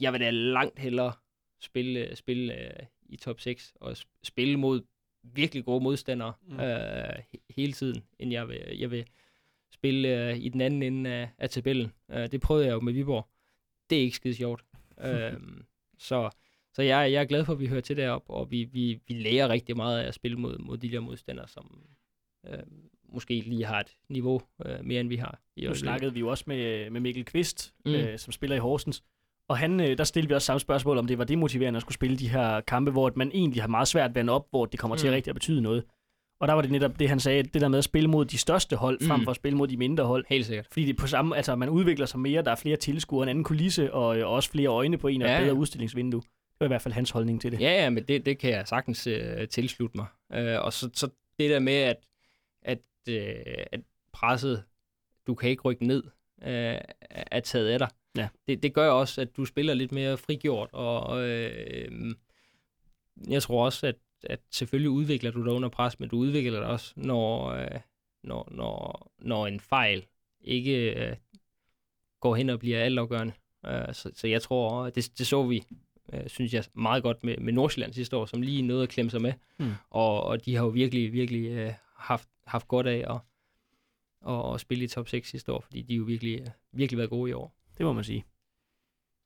jeg vil da langt hellere spille, spille øh, i top 6 og sp- spille mod virkelig gode modstandere Mm. øh, he- hele tiden, end jeg vil, jeg vil spille øh, i den anden ende af, af tabellen. Øh, det prøvede jeg jo med Viborg. Det er ikke skide sjovt. øhm, så så jeg, jeg er glad for, at vi hører til derop, og vi, vi, vi lærer rigtig meget af at spille mod, mod de der modstandere, som øh, måske lige har et niveau øh, mere, end vi har. I Nu snakkede vi jo også med, med Mikkel Kvist, Mm. øh, som spiller i Horsens. Og han, øh, der stillede vi også samme spørgsmål, om det var demotiverende at skulle spille de her kampe, hvor man egentlig har meget svært ved at op, hvor det kommer mm. til Mm. rigtig at betyde noget. Og der var det netop det, han sagde, det der med at spille mod de største hold, frem Mm. for at spille mod de mindre hold. Helt sikkert. Fordi det på samme, altså man udvikler sig mere, der er flere tilskuere, en anden kulisse, og øh, også flere øjne på en, og Ja, et bedre udstillingsvindue. Det var i hvert fald hans holdning til det. Ja, ja, men det, det kan jeg sagtens øh, tilslutte mig. Øh, og så, så det der med, at, at, øh, at presset, du kan ikke rykke ned, øh, er taget af dig. Ja. Det, det gør også, at du spiller lidt mere frigjort, og øh, jeg tror også, at, at selvfølgelig udvikler du dig under pres, men du udvikler dig også, når, øh, når, når, når en fejl ikke øh, går hen og bliver altafgørende. Øh, så, så jeg tror, det, det så vi øh, synes jeg, meget godt med, med Nordsjælland sidste år, som lige nåede at klemme sig med. Mm. Og, og de har jo virkelig, virkelig øh, haft, haft godt af at, at, at spille i top 6 sidste år, fordi de jo virkelig, virkelig været gode i år. Det må man sige.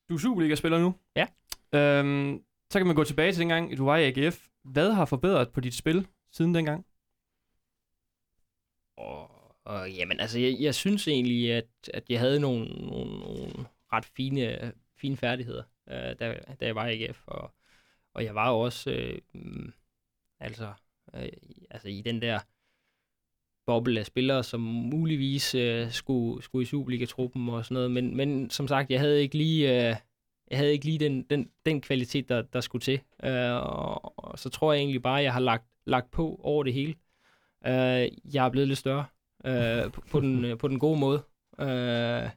Du er Superliga-spiller nu. Ja. Øhm, så kan man gå tilbage til dengang, du var i AGF. Hvad har forbedret på dit spil siden dengang? Og, og jamen, altså, jeg, jeg synes egentlig, at, at jeg havde nogle, nogle, nogle ret fine, fine færdigheder, øh, da, da jeg var i AGF. Og, og jeg var jo også, øh, mm, altså, øh, altså i den der boble af spillere, som muligvis øh, skulle, skulle i Superliga-truppen og sådan noget. Men, men som sagt, jeg havde ikke lige, øh, jeg havde ikke lige den, den, den kvalitet, der, der skulle til. Øh, og, og så tror jeg egentlig bare, at jeg har lagt, lagt på over det hele. Øh, jeg er blevet lidt større øh, på, på, den, øh, på den gode måde. Øh,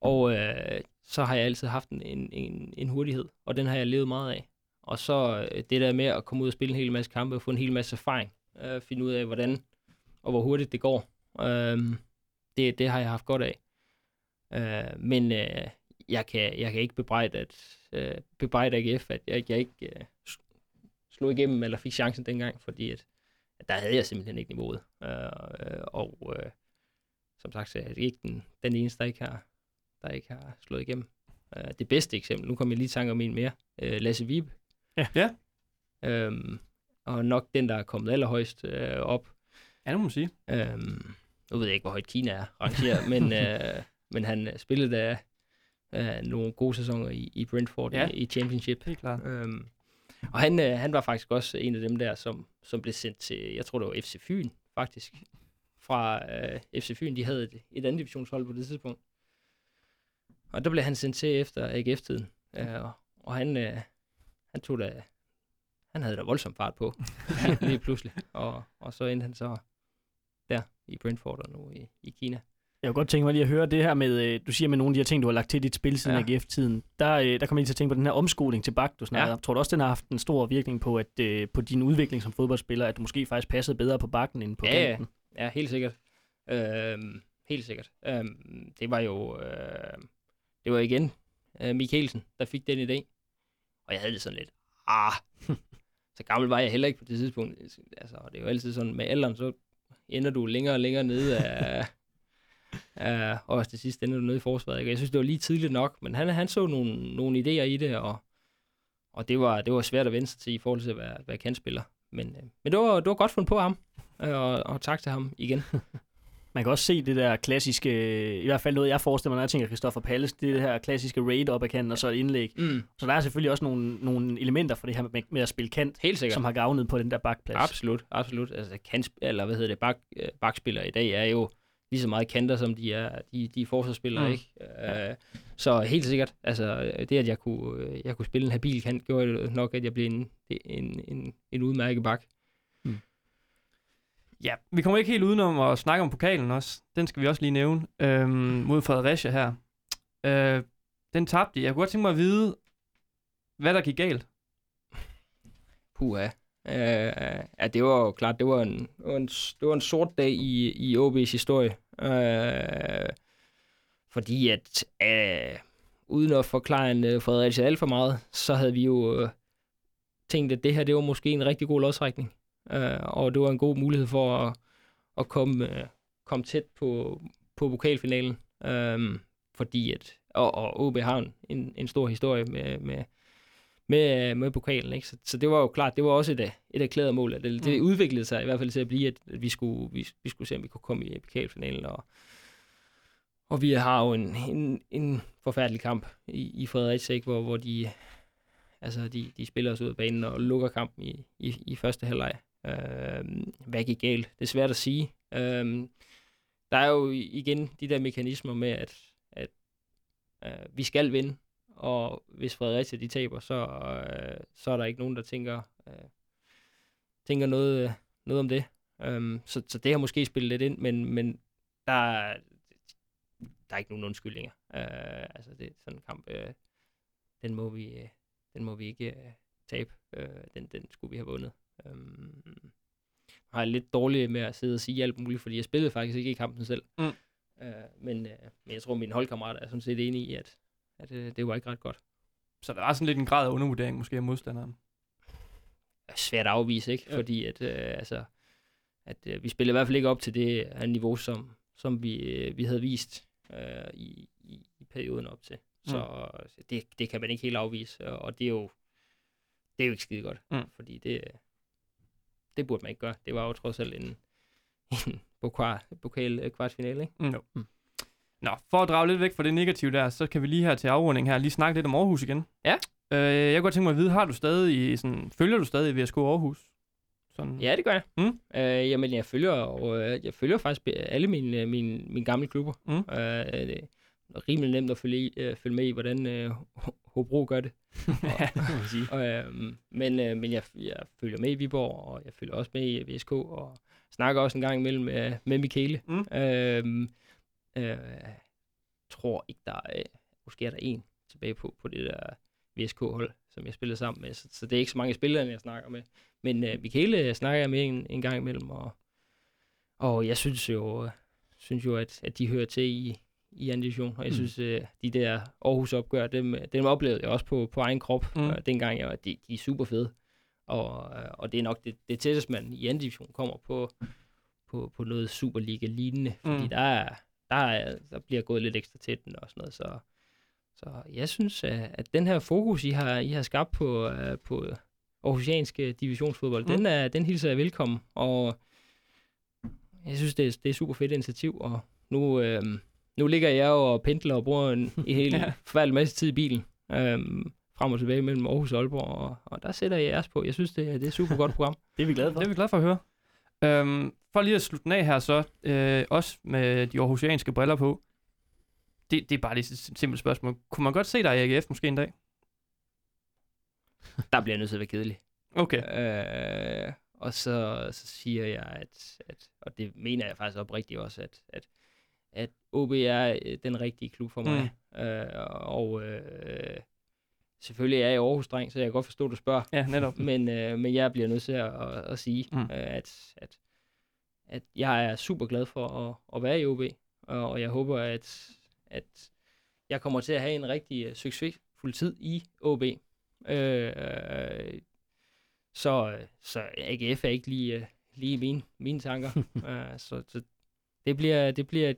og øh, så har jeg altid haft en, en, en, en hurtighed, og den har jeg levet meget af. Og så øh, det der med at komme ud og spille en hel masse kampe og få en hel masse erfaring. Øh, finde ud af, hvordan og hvor hurtigt det går. Øh, det, det har jeg haft godt af. Øh, men øh, jeg, kan, jeg kan ikke bebrejde, at, øh, bebrejde AGF, at jeg, jeg ikke øh, slog igennem eller fik chancen dengang, fordi at, at der havde jeg simpelthen ikke niveauet. Øh, og øh, som sagt, så er jeg ikke den, den eneste, der ikke har, der ikke har slået igennem. Øh, det bedste eksempel, nu kommer jeg lige i tanke om en mere, øh, Lasse Vibe. Ja. Ja. Øhm, og nok den, der er kommet allerhøjst øh, op. Ja, det må man sige. Øhm, nu ved jeg ikke, hvor højt Kina er rangeret, men, øh, men han øh, spillede da øh, nogle gode sæsoner i, i Brentford Ja. i, i Championship. Helt klart. Øhm, og han, øh, han var faktisk også en af dem der, som, som blev sendt til, jeg tror det var FC Fyn, faktisk. Fra øh, FC Fyn, de havde et, et andet divisionshold på det tidspunkt. Og der blev han sendt til efter AGF-tiden. Øh, og- og han, øh, han tog da, han havde da voldsom fart på, lige pludselig. Og, og så endte han så der i Brentford og nu i, i Kina. Jeg kunne godt tænke mig lige at høre det her med, øh, du siger med nogle af de her ting, du har lagt til dit spil siden Ja. AGF-tiden. Der, øh, der kommer jeg lige til at tænke på den her omskoling til bak, du snakkede Ja. om. Tror du også, den har haft en stor virkning på, at, øh, på din udvikling som fodboldspiller, at du måske faktisk passede bedre på bakken end på Ja, ja. kanten? Ja, helt sikkert. Øhm, helt sikkert. Øhm, det var jo, øh, det var igen øh, Mikkelsen, der fik den idé. Og jeg havde det sådan lidt, ah, så gammel var jeg heller ikke på det tidspunkt. Altså, det er jo altid sådan, med alderen, så ender du længere og længere nede af, af og også til sidst ender du nede i forsvaret. Ikke? Jeg synes, det var lige tidligt nok, men han, han så nogle, nogle idéer i det, og, og det, var, det var svært at vende sig til i forhold til at være, være kandspiller. Men, øh, men det, var, det var godt fundet på ham, øh, og, og tak til ham igen. Man kan også se det der klassiske, i hvert fald noget, jeg forestiller mig, når jeg tænker Christoffer Palles, det er det her klassiske raid op ad kanten, og så et indlæg. Mm, Så der er selvfølgelig også nogle, nogle elementer for det her med, med at spille kant, helt sikkert. som har gavnet på den der bakplads. Absolut, absolut. Altså, kan, eller hvad hedder det, bak, bakspillere i dag er jo lige så meget kanter, som de er, de, de er forsvarsspillere, Mm. mm. ikke? Uh, så helt sikkert, altså det, at jeg kunne, øh, jeg kunne spille en habil kant, gjorde jo nok, at jeg blev en, en, en, en udmærket bak. Ja, vi kommer ikke helt udenom at snakke om pokalen også. Den skal vi også lige nævne. Øhm, mod Fredericia her. Øh, den tabte de. Jeg kunne godt tænke mig at vide, hvad der gik galt. Puha. Øh, ja, det var jo klart, det var en, det var en, det var en sort dag i, i OB's historie. Øh, fordi at, øh, uden at forklare en øh, Fredericia alt for meget, så havde vi jo øh, tænkt, at det her, det var måske en rigtig god lodtrækning. Øh, og det var en god mulighed for at, at komme, øh, komme tæt på, på pokalfinalen. Øh, fordi at, og, og OB har en, en stor historie med, med, med, med pokalen. Ikke? Så, så det var jo klart, det var også et, et erklæret mål. At det, det Mm. udviklede sig i hvert fald til at blive, at, at vi, skulle, vi, vi skulle se, om vi kunne komme i pokalfinalen. Og, og vi har jo en, en, en forfærdelig kamp i, i Fredericia, ikke? Hvor, hvor de, altså de, de spiller os ud af banen og lukker kampen i, i, i første halvleg. Øh, hvad gik galt? Det er svært at sige. Øh, der er jo igen de der mekanismer med, at, at øh, vi skal vinde, og hvis Fredericia de taber, så, øh, så er der ikke nogen, der tænker, øh, tænker noget, øh, noget om det. Um, så, så det har måske spillet lidt ind, men, men der, er- der er ikke nogen undskyldninger. Uh, altså det er sådan en kamp, uh, den må vi, øh, den må vi ikke uh, tabe. Uh, den, den skulle vi have vundet. Um, jeg har lidt dårligt med at sidde og sige alt muligt, fordi jeg spillede faktisk ikke i kampen selv. Mm. Uh, men, uh, men jeg tror, mine holdkammerater er sådan set enige i, at, at uh, det var ikke ret godt. Så der var sådan lidt en grad af undervurdering måske af modstanderen. svært at afvise, ikke? Ja. Fordi at, øh, altså, at øh, vi spiller i hvert fald ikke op til det her niveau, som, som vi, øh, vi havde vist øh, i, i, i perioden op til. Så mm. det, det kan man ikke helt afvise, og, det er jo det er jo ikke skide godt, Mm. fordi det, det burde man ikke gøre. Det var jo trods alt en, en pokal, pokal øh, kvartfinale, ikke? Mm. Mm. Nå, for at drage lidt væk fra det negative der, så kan vi lige her til afrunding her lige snakke lidt om Aarhus igen. Ja. Øh, jeg kunne godt tænke mig at vide, har du stadig sådan, følger du stadig VSK Aarhus? Sådan, Ja, det gør jeg. Mm. Øh, jamen, jeg følger, og, øh, jeg følger faktisk alle mine, mine, mine gamle klubber. Mm. Øh, det er rimelig nemt at følge, øh, følge med i, hvordan øh, Hobro gør det. ja, det må man sige. Og, øh, men øh, men jeg, jeg følger med i Viborg, og jeg følger også med i VSK, og snakker også en gang imellem med, med Michele. Mm. Øh, øh, tror ikke, der er, måske er der en tilbage på, på det der VSK-hold, som jeg spillede sammen med. Så, så det er ikke så mange spillere, jeg snakker med. Men øh, Michele snakker jeg med en, en gang imellem, og, og jeg synes jo, øh, synes jo at, at de hører til i, i anden division, og jeg mm. synes, øh, de der Aarhus-opgør, dem, dem oplevede jeg også på, på egen krop, mm. øh, dengang jeg var, de, de er super fede. Og, øh, og det er nok det, det tætteste, man i anden division kommer på, på, på noget Superliga-lignende, fordi mm. der, er, der, er, der bliver gået lidt ekstra til den og sådan noget, så, så jeg synes, at, at den her fokus, I har, I har skabt på, uh, på Aarhusianske divisionsfodbold, mm. den, er, den hilser jeg velkommen, og jeg synes, det er, det er super fedt initiativ, og nu, øh, nu ligger jeg jo og pendler og bruger en, en helt ja. forfærdelig masse tid i bilen. Øh, frem og tilbage mellem Aarhus og Aalborg, og, og der sætter jeg jeres på. Jeg synes, det, det er et super godt program. det er vi glade for. Det er vi glade for at høre. Øhm, for lige at slutte den af her så, øh, også med de aarhusianske briller på. Det, det er bare lige et simpelt spørgsmål. Kunne man godt se dig i AGF måske en dag? Der bliver jeg nødt til at være kedelig. Okay. Øh, og så, så siger jeg, at, at, og det mener jeg faktisk oprigtigt også, at, at, at OB er øh, den rigtige klub for mig. Mm. Øh, og øh, selvfølgelig er jeg Aarhus-dreng, så jeg kan godt forstå, at du spørger. Ja, netop. Men, øh, men jeg bliver nødt til at, at, at sige, mm. øh, at, at, at jeg er super glad for at, at være i OB, og, og jeg håber, at, at jeg kommer til at have en rigtig uh, succesfuld tid i OB. Øh, så, så AGF er ikke lige, uh, lige mine, mine tanker. uh, så, så det bliver, det bliver,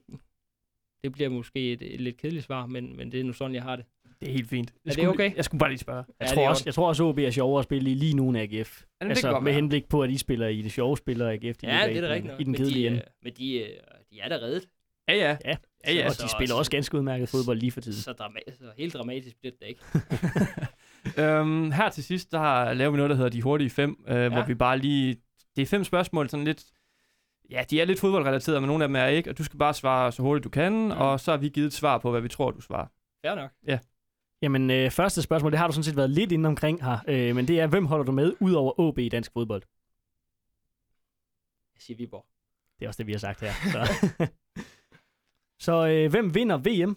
det bliver måske et, et lidt kedeligt svar, men, men det er nu sådan, jeg har det. Det er helt fint. Jeg er skulle, det okay? Jeg skulle bare lige spørge. Jeg, ja, tror, også, jeg tror også, OB er sjovere at spille i lige nu end AGF. Ja, altså, med henblik på, at I spiller i det sjove spiller AGF. De ja, det er det rigtigt. I den kedelige ende. Men de, de er der reddet. Ja, ja. ja. Ja, ja, så, de spiller også ganske udmærket fodbold lige for tiden. Så, dramatisk, så helt dramatisk bliver det ikke. øhm, her til sidst, der laver vi noget, der hedder De Hurtige Fem, øh, ja. hvor vi bare lige... Det er fem spørgsmål, sådan lidt... Ja, de er lidt fodboldrelaterede, men nogle af dem er ikke, og du skal bare svare så hurtigt du kan, mm. og så har vi givet et svar på, hvad vi tror, du svarer. Fair nok. Ja. Jamen, øh, første spørgsmål, det har du sådan set været lidt inde omkring her, øh, men det er, hvem holder du med, ud over OB i dansk fodbold? Jeg siger Viborg. Det er også det, vi har sagt her. Så, så øh, hvem vinder VM?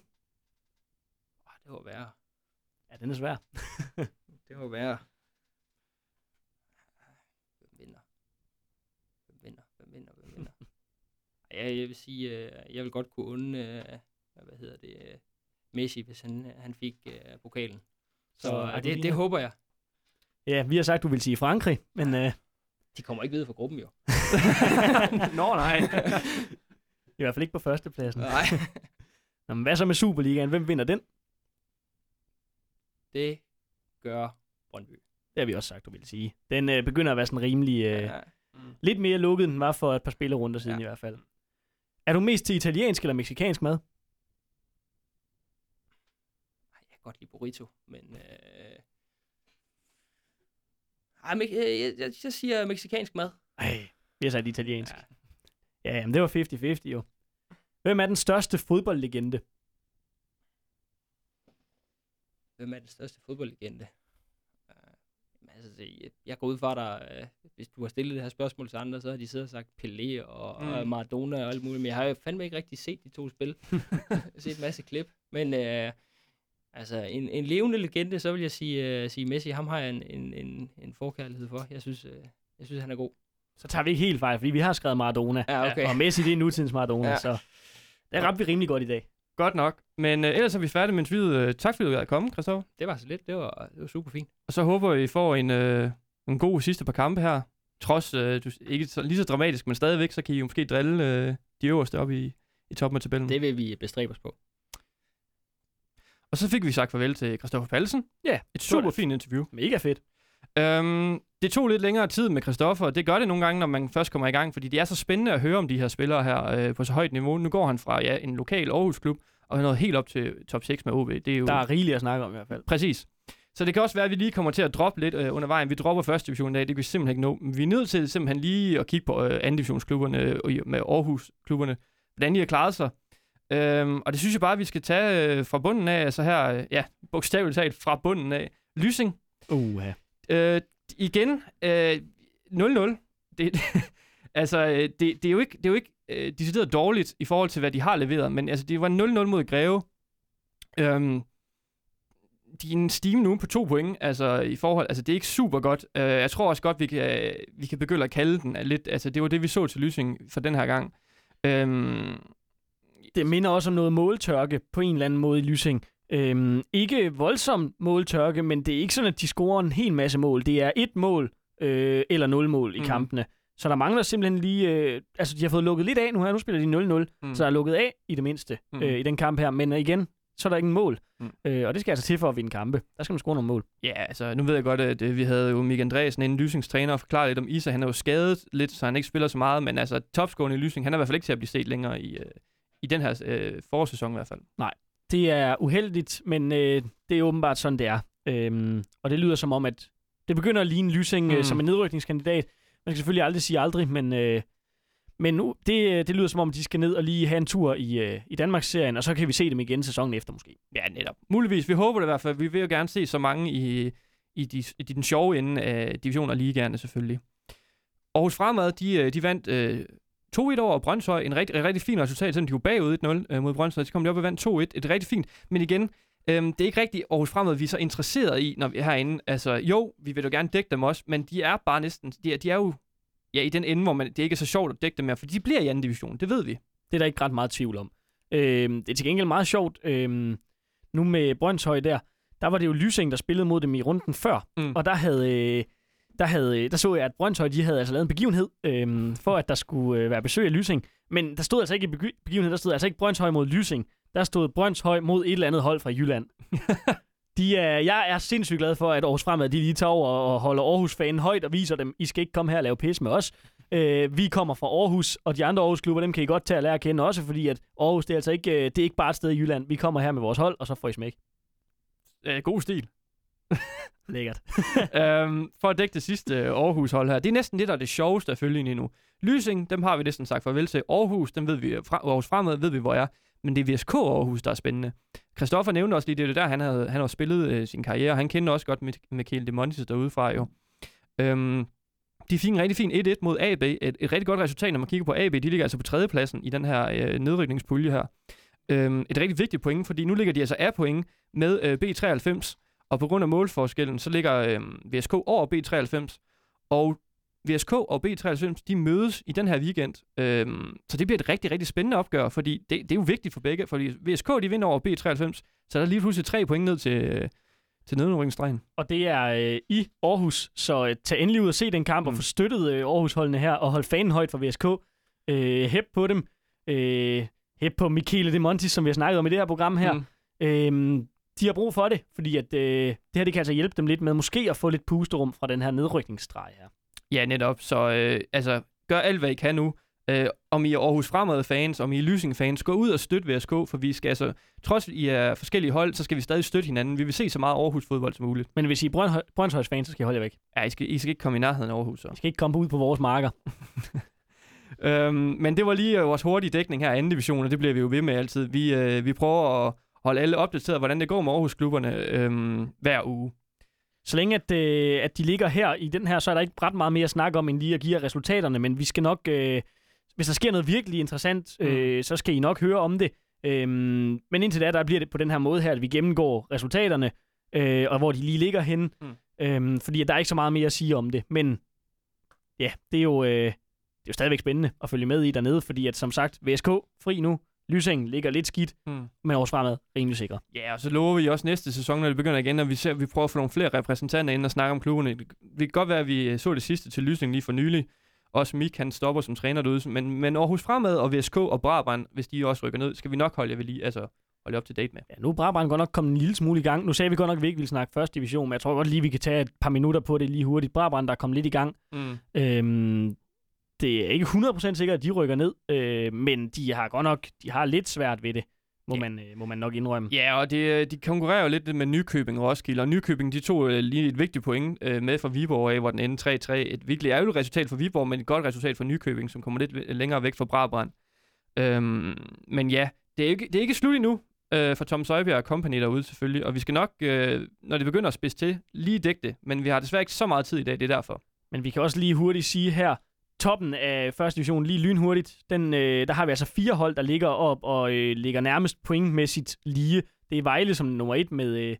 Det må være. Ja, den er svær. det må være. Hvem vinder? Hvem vinder? Hvem vinder? Hvem vinder? ja, jeg vil sige, øh, jeg vil godt kunne unde, øh, hvad hedder det, øh, Messi, hvis han, han fik øh, pokalen. Så, så øh, det, det håber jeg. Ja, vi har sagt, du vil sige Frankrig, men... Øh... De kommer ikke videre fra gruppen, jo. Nå, nej. I hvert fald ikke på førstepladsen. Nej. Nå, men hvad så med Superligaen? Hvem vinder den? Det gør Brøndby. Det har vi også sagt, du vil sige. Den øh, begynder at være sådan rimelig... Øh, ja. mm. Lidt mere lukket, end den var for et par spillerunder siden ja. i hvert fald. Er du mest til italiensk eller meksikansk mad? Godt lide burrito, men... Øh... Ej, me- jeg, jeg, jeg, siger meksikansk mad. Ej, vi har sagt italiensk. Ja, ja jamen, det var 50-50 jo. Hvem er den største fodboldlegende? Hvem er den største fodboldlegende? Uh, altså, jeg, jeg går ud fra dig, uh, hvis du har stillet det her spørgsmål til andre, så har de siddet og sagt Pelé og, mm. og Maradona og alt muligt, men jeg har jo fandme ikke rigtig set de to spil. jeg har set en masse klip, men uh, Altså, en, en levende legende, så vil jeg sige, uh, sige Messi. Ham har jeg en, en, en, en forkærlighed for. Jeg synes, uh, jeg synes, han er god. Så tager vi ikke helt fejl, fordi vi har skrevet Maradona. Ja, okay. Og Messi, det er nutidens Maradona, ja. så det ramte vi rimelig godt i dag. Godt nok. Men uh, ellers er vi færdige med interviewet. Uh, tak fordi du er kommet, Christoffer. Det var så lidt. Det var, det var super fint. Og så håber I får en, uh, en god sidste par kampe her. Trods, uh, du, ikke så, lige så dramatisk, men stadigvæk, så kan I jo måske drille uh, de øverste op i, i toppen af tabellen. Det vil vi bestræbe os på. Og så fik vi sagt farvel til Christoffer Pallesen. Ja. Et super fint interview. Mega fedt. Øhm, det tog lidt længere tid med Christoffer, det gør det nogle gange, når man først kommer i gang, fordi det er så spændende at høre om de her spillere her øh, på så højt niveau. Nu går han fra ja, en lokal Aarhus-klub, og nåede helt op til top 6 med OB. Det er jo... Der er rigeligt at snakke om i hvert fald. Præcis. Så det kan også være, at vi lige kommer til at droppe lidt øh, under vejen. Vi dropper første division i dag, det kan vi simpelthen ikke nå. Men vi er nødt til simpelthen lige at kigge på øh, anden divisionsklubberne øh, med Aarhus-klubberne. Hvordan de har klaret sig. Øhm, og det synes jeg bare, vi skal tage øh, fra bunden af, altså her, øh, ja, bogstaveligt talt fra bunden af. Lysing. Uh, ja. øh, igen, øh, 0-0. Det, altså, øh, det, det er jo ikke, det er jo ikke øh, decideret dårligt i forhold til, hvad de har leveret, men altså, det var 0-0 mod Greve. Øhm, de er en steam nu på to point, altså i forhold, altså det er ikke super godt. Uh, jeg tror også godt, vi kan, vi kan begynde at kalde den lidt, altså det var det, vi så til Lysing for den her gang. Um, det minder også om noget måltørke på en eller anden måde i Lysing. Øhm, ikke voldsom måltørke, men det er ikke sådan, at de scorer en hel masse mål. Det er et mål øh, eller nul mål i mm. kampene. Så der mangler simpelthen lige... Øh, altså, de har fået lukket lidt af nu her. Nu spiller de 0-0, mm. så der er lukket af i det mindste mm. øh, i den kamp her. Men igen, så er der ingen mål. Mm. Øh, og det skal altså til for at vinde kampe. Der skal man score nogle mål. Ja, altså nu ved jeg godt, at øh, vi havde jo Mik Andreasen, en lysingstræner, og forklaret lidt om Isa. Han er jo skadet lidt, så han ikke spiller så meget. Men altså, topscoreren i Lysing, han er i hvert fald ikke til at blive set længere i, øh, i den her øh, forårssæson i hvert fald. Nej, det er uheldigt, men øh, det er åbenbart sådan, det er. Øhm, og det lyder som om, at det begynder at ligne Lysing øh, mm. som en nedrykningskandidat. Man skal selvfølgelig aldrig sige aldrig, men, øh, men nu, det, øh, det lyder som om, de skal ned og lige have en tur i, øh, i Danmarks-serien, og så kan vi se dem igen sæsonen efter måske. Ja, netop. Muligvis. Vi håber det i hvert fald. Vi vil jo gerne se så mange i, i, de, i den sjove ende af divisioner og ligaerne selvfølgelig. Aarhus Fremad, de, øh, de vandt øh, 2-1 over Brøndshøj. En rigtig, rigtig fin resultat, selvom de var bagud 1-0 øh, mod Brøndshøj. Så kom de op og vandt 2-1. Et rigtig fint. Men igen, Øhm, det er ikke rigtigt Aarhus Fremad, vi er så interesseret i, når vi er herinde. Altså, jo, vi vil jo gerne dække dem også, men de er bare næsten, de er, de er jo ja, i den ende, hvor man, det ikke er så sjovt at dække dem mere, for de bliver i anden division, det ved vi. Det er der ikke ret meget tvivl om. Øhm, det er til gengæld meget sjovt, øhm, nu med Brøndshøj der, der var det jo Lysing, der spillede mod dem i runden før, mm. og der havde... Øh, der, havde, der så jeg, at Brøndshøj de havde altså lavet en begivenhed, øhm, for at der skulle øh, være besøg af Lysing. Men der stod altså ikke i begivenhed, der stod altså ikke Brøndshøj mod Lysing der stod Brøndshøj mod et eller andet hold fra Jylland. De er, jeg er sindssygt glad for, at Aarhus Fremad de lige tager over og holder Aarhus-fanen højt og viser dem, I skal ikke komme her og lave pis med os. Øh, vi kommer fra Aarhus, og de andre Aarhus-klubber, dem kan I godt tage og lære at kende også, fordi at Aarhus, det er altså ikke, øh, det er ikke bare et sted i Jylland. Vi kommer her med vores hold, og så får I smæk. Øh, god stil. Lækkert. øhm, for at dække det sidste øh, Aarhus-hold her. Det er næsten det, der er det sjoveste at følge lige nu. Lysing, dem har vi næsten sagt farvel til. Aarhus, dem ved vi, øh, fra, Aarhus Fremad ved vi, hvor er men det er VSK Aarhus, der er spændende. Christoffer nævnte også lige, det, der, han havde, han har spillet øh, sin karriere, han kender også godt Michael Demontis derude fra jo. Øhm, de fik en rigtig fin 1-1 mod AB. Et, et rigtig godt resultat, når man kigger på AB. De ligger altså på tredjepladsen i den her øh, nedrykningspulje her. Øhm, et rigtig vigtigt point, fordi nu ligger de altså af point med øh, B93, og på grund af målforskellen, så ligger øh, VSK over B93, og VSK og B93, de mødes i den her weekend. Øhm, så det bliver et rigtig, rigtig spændende opgør, fordi det, det er jo vigtigt for begge. Fordi VSK, de vinder over B93, så er der lige pludselig tre point ned til, til nedrykningsstregen. Og det er øh, i Aarhus, så øh, tag endelig ud og se den kamp mm. og få støttet øh, Aarhus-holdene her, og hold fanen højt for VSK. Øh, hæb på dem. Øh, hæb på Michele de Monti, som vi har snakket om i det her program her. Mm. Øh, de har brug for det, fordi at, øh, det her det kan altså hjælpe dem lidt med måske at få lidt pusterum fra den her nedrykningsstreg her. Ja, netop. Så øh, altså, gør alt, hvad I kan nu. Øh, om I er Aarhus Fremad-fans, om I er Lysing-fans, gå ud og støt VSK, for vi skal altså, trods I er forskellige hold, så skal vi stadig støtte hinanden. Vi vil se så meget Aarhus-fodbold som muligt. Men hvis I er Brøndshøjs-fans, så skal I holde jer væk. Ja, I skal, I skal ikke komme i nærheden af Aarhus. Så. I skal ikke komme ud på vores marker. øhm, men det var lige vores hurtige dækning her i anden division, og det bliver vi jo ved med altid. Vi, øh, vi prøver at holde alle opdateret, hvordan det går med Aarhus-klubberne øh, hver uge. Så længe at, øh, at de ligger her i den her, så er der ikke ret meget mere at snakke om, end lige at give resultaterne, men vi skal nok, øh, hvis der sker noget virkelig interessant, mm. øh, mm. så skal I nok høre om det. Øh, men indtil da, der bliver det på den her måde her, at vi gennemgår resultaterne, øh, og hvor de lige ligger henne, mm. øh, fordi der er ikke så meget mere at sige om det. Men ja, det er jo, øh, det er jo stadigvæk spændende at følge med i dernede, fordi at som sagt, VSK fri nu, Lysing ligger lidt skidt, mm. men års fremad rimelig sikker. Ja, og så lover vi også næste sæson, når det begynder igen, at vi, ser, vi prøver at få nogle flere repræsentanter ind og snakke om klubberne. Det kan godt være, at vi så det sidste til Lysing lige for nylig. Også Mik, han stopper som træner derude. Men, men Aarhus Fremad og VSK og Brabrand, hvis de også rykker ned, skal vi nok holde jer ved lige, altså holde op til date med. Ja, nu er Brabrand godt nok kommet en lille smule i gang. Nu sagde vi godt nok, at vi ikke ville snakke første division, men jeg tror godt lige, vi kan tage et par minutter på det lige hurtigt. Brabrand, der er kommet lidt i gang. Mm. Øhm, det er ikke 100% sikkert, at de rykker ned, øh, men de har godt nok de har lidt svært ved det, må, ja. man, øh, må man nok indrømme. Ja, og det, de konkurrerer jo lidt med Nykøbing Roskilde, og Nykøbing de tog øh, lige et vigtigt point øh, med fra Viborg af, hvor den endte 3-3. Et virkelig ærgerligt resultat for Viborg, men et godt resultat for Nykøbing, som kommer lidt længere væk fra Brabrand. Øhm, men ja, det er, ikke, det er ikke slut endnu øh, for Tom Søjbjerg og company derude selvfølgelig, og vi skal nok, øh, når det begynder at spidse til, lige dække det, men vi har desværre ikke så meget tid i dag, det er derfor. Men vi kan også lige hurtigt sige her, toppen af første division lige lynhurtigt. Den, øh, der har vi altså fire hold, der ligger op og øh, ligger nærmest pointmæssigt lige. Det er Vejle som nummer et med, øh,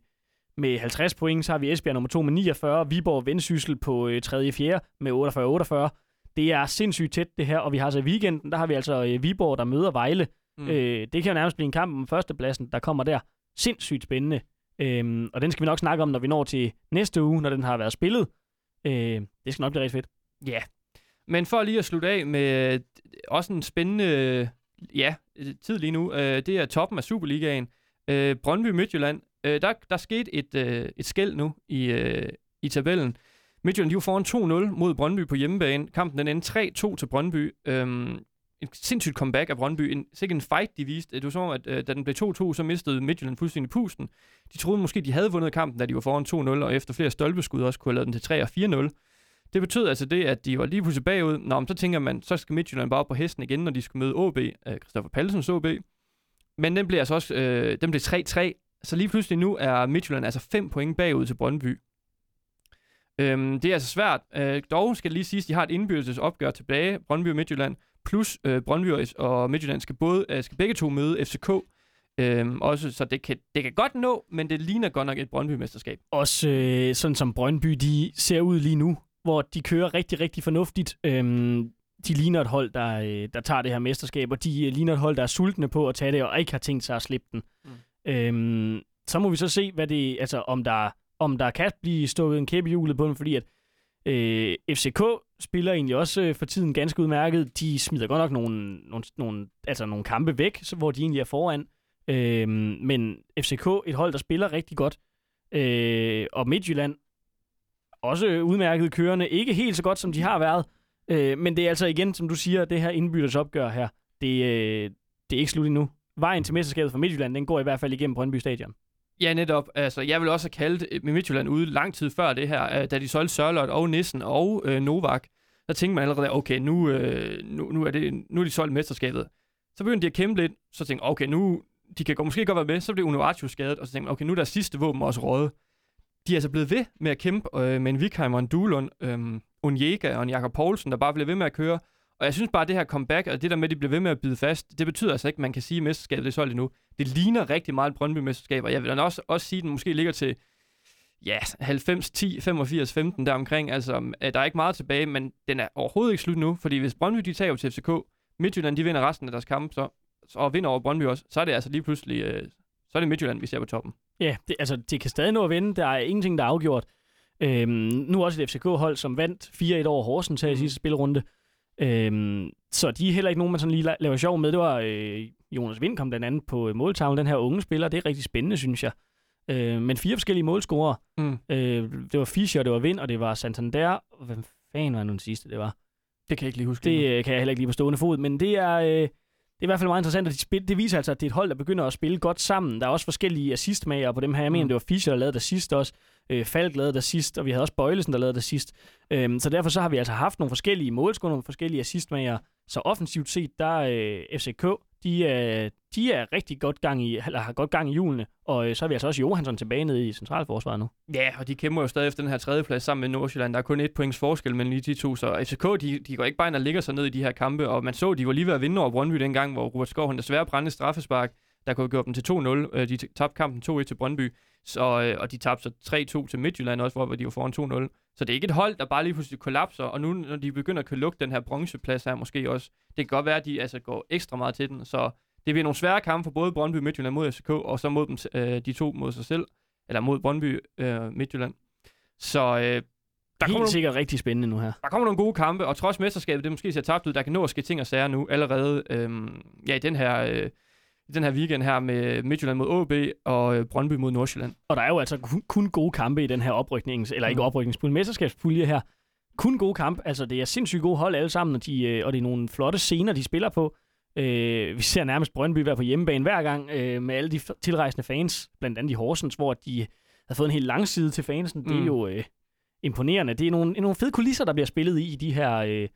med 50 point. Så har vi Esbjerg nummer 2 med 49. Viborg Vendsyssel på øh, 3. og 4. med 48-48. Det er sindssygt tæt, det her. Og vi har så i weekenden, der har vi altså øh, Viborg, der møder Vejle. Mm. Øh, det kan jo nærmest blive en kamp om førstepladsen, der kommer der. Sindssygt spændende. Øhm, og den skal vi nok snakke om, når vi når til næste uge, når den har været spillet. Øh, det skal nok blive rigtig fedt. Ja, men for lige at slutte af med øh, også en spændende øh, ja, tid lige nu, øh, det er toppen af Superligaen. Øh, Brøndby Midtjylland, øh, der, der skete et, øh, et skæld nu i, øh, i tabellen. Midtjylland de var foran 2-0 mod Brøndby på hjemmebane. Kampen den endte 3-2 til Brøndby. Øhm, en sindssygt comeback af Brøndby. En, sikkert en fight, de viste. Det var som at øh, da den blev 2-2, så mistede Midtjylland fuldstændig pusten. De troede måske, de havde vundet kampen, da de var foran 2-0, og efter flere stolpeskud også kunne have lavet den til 3-4-0. Det betød altså det, at de var lige pludselig bagud. Nå, men så tænker man, så skal Midtjylland bare op på hesten igen, når de skal møde OB, øh, Christoffer Pallesens OB. Men den blev altså også øh, den blev 3-3. Så lige pludselig nu er Midtjylland altså 5 point bagud til Brøndby. Øhm, det er altså svært. Øh, dog skal det lige siges, at de har et indbyrdes opgør tilbage, Brøndby og Midtjylland, plus øh, Brøndby og Midtjylland skal, både, øh, skal begge to møde FCK. Øhm, også, så det kan, det kan godt nå, men det ligner godt nok et Brøndby-mesterskab. Også øh, sådan som Brøndby, de ser ud lige nu, hvor de kører rigtig, rigtig fornuftigt. Øhm, de ligner et hold, der, øh, der tager det her mesterskab, og de øh, ligner et hold, der er sultne på at tage det, og ikke har tænkt sig at slippe den. Mm. Øhm, så må vi så se, hvad det, altså, om, der, om der kan blive stukket en kæppe i hjulet på dem, fordi at øh, FCK spiller egentlig også øh, for tiden ganske udmærket. De smider godt nok nogle, nogle, nogle, altså nogle kampe væk, så, hvor de egentlig er foran. Øh, men FCK, et hold, der spiller rigtig godt. Øh, og Midtjylland, også udmærket kørende. Ikke helt så godt, som de har været. Øh, men det er altså igen, som du siger, det her indbyrdes opgør her. Det, øh, det er ikke slut endnu. Vejen til mesterskabet for Midtjylland, den går i hvert fald igennem Brøndby Stadion. Ja, netop. Altså, jeg vil også have kaldt med Midtjylland ude lang tid før det her, øh, da de solgte Sørlot og Nissen og øh, Novak. Der tænkte man allerede, okay, nu, øh, nu, nu, er det, nu er de solgt mesterskabet. Så begyndte de at kæmpe lidt, så tænkte okay, nu, de kan måske godt være med, så blev Unovacio skadet, og så tænkte man, okay, nu er der sidste våben også rådet. De er altså blevet ved med at kæmpe øh, med en Vikheim og en Duelund, øh, Onyega og en Jakob Poulsen, der bare bliver ved med at køre. Og jeg synes bare, at det her comeback, og det der med, at de bliver ved med at bide fast, det betyder altså ikke, at man kan sige, at mesterskabet er solgt endnu. Det ligner rigtig meget Brøndby-mesterskab, og jeg vil også, også sige, at den måske ligger til ja, 90, 10, 85, 15 deromkring. Altså, um, øh, der er ikke meget tilbage, men den er overhovedet ikke slut nu, fordi hvis Brøndby de tager til FCK, Midtjylland de vinder resten af deres kamp, så, og vinder over Brøndby også, så er det altså lige pludselig, øh, så er det Midtjylland, vi ser på toppen. Ja, det, altså det kan stadig nå at vinde. Der er ingenting, der er afgjort. Øhm, nu også et FCK-hold, som vandt 4-1 over Horsens her i mm. sidste spilrunde. Øhm, så de er heller ikke nogen, man sådan lige laver sjov med. Det var øh, Jonas Vind kom blandt andet på øh, måltavlen, den her unge spiller. Det er rigtig spændende, synes jeg. Øh, men fire forskellige målscorer. Mm. Øh, det var Fischer, det var Vind, og det var Santander. Hvem fanden var nu den sidste, det var? Det kan jeg ikke lige huske. Det øh, kan jeg heller ikke lige på stående fod, men det er... Øh, det er i hvert fald meget interessant, at de spil, det viser altså, at det er et hold, der begynder at spille godt sammen. Der er også forskellige assistmager på dem her. Jeg mener, mm. det var Fischer, der lavede det sidst også. Øh, Falk lavede det sidst, og vi havde også Bøjlesen, der lavede det sidst. Øhm, så derfor så har vi altså haft nogle forskellige målscorer, nogle forskellige assistmager. Så offensivt set, der er øh, FCK, de øh, de er rigtig godt gang i, eller har godt gang i hjulene. Og øh, så har vi altså også Johansson tilbage nede i centralforsvaret nu. Ja, og de kæmper jo stadig efter den her tredje plads sammen med Nordsjælland. Der er kun et points forskel mellem lige de to, så FCK, de, de går ikke bare ind og ligger sig ned i de her kampe. Og man så, de var lige ved at vinde over Brøndby dengang, hvor Robert Skov han desværre brændte straffespark, der kunne gøre dem til 2-0. Øh, de tabte kampen 2-1 til Brøndby, så, øh, og de tabte så 3-2 til Midtjylland også, hvor de var foran 2-0. Så det er ikke et hold, der bare lige pludselig kollapser, og nu når de begynder at kunne lukke den her bronzeplads her måske også, det kan godt være, at de altså går ekstra meget til den, så det bliver nogle svære kampe for både Brøndby Midtjylland mod FCK, og så mod dem, øh, de to mod sig selv, eller mod Brøndby øh, Midtjylland. Så øh, der Helt kommer nogle, sikkert rigtig spændende nu her. Der kommer nogle gode kampe, og trods mesterskabet, det måske ser tabt ud, der kan nå at ske ting og sager nu allerede øh, ja, i den her... Øh, i den her weekend her med Midtjylland mod AB og øh, Brøndby mod Nordsjælland. Og der er jo altså kun, kun gode kampe i den her opryknings, eller ikke mm. oprykningspulje, mesterskabspulje her. Kun gode kampe. Altså, det er sindssygt gode hold alle sammen, og, de, øh, og det er nogle flotte scener, de spiller på. Øh, vi ser nærmest Brøndby være på hjemmebane hver gang øh, med alle de tilrejsende fans, blandt andet i Horsens, hvor de har fået en helt lang side til fansen. Mm. Det er mm. jo øh, imponerende. Det er nogle, nogle fede kulisser, der bliver spillet i, i de her øh,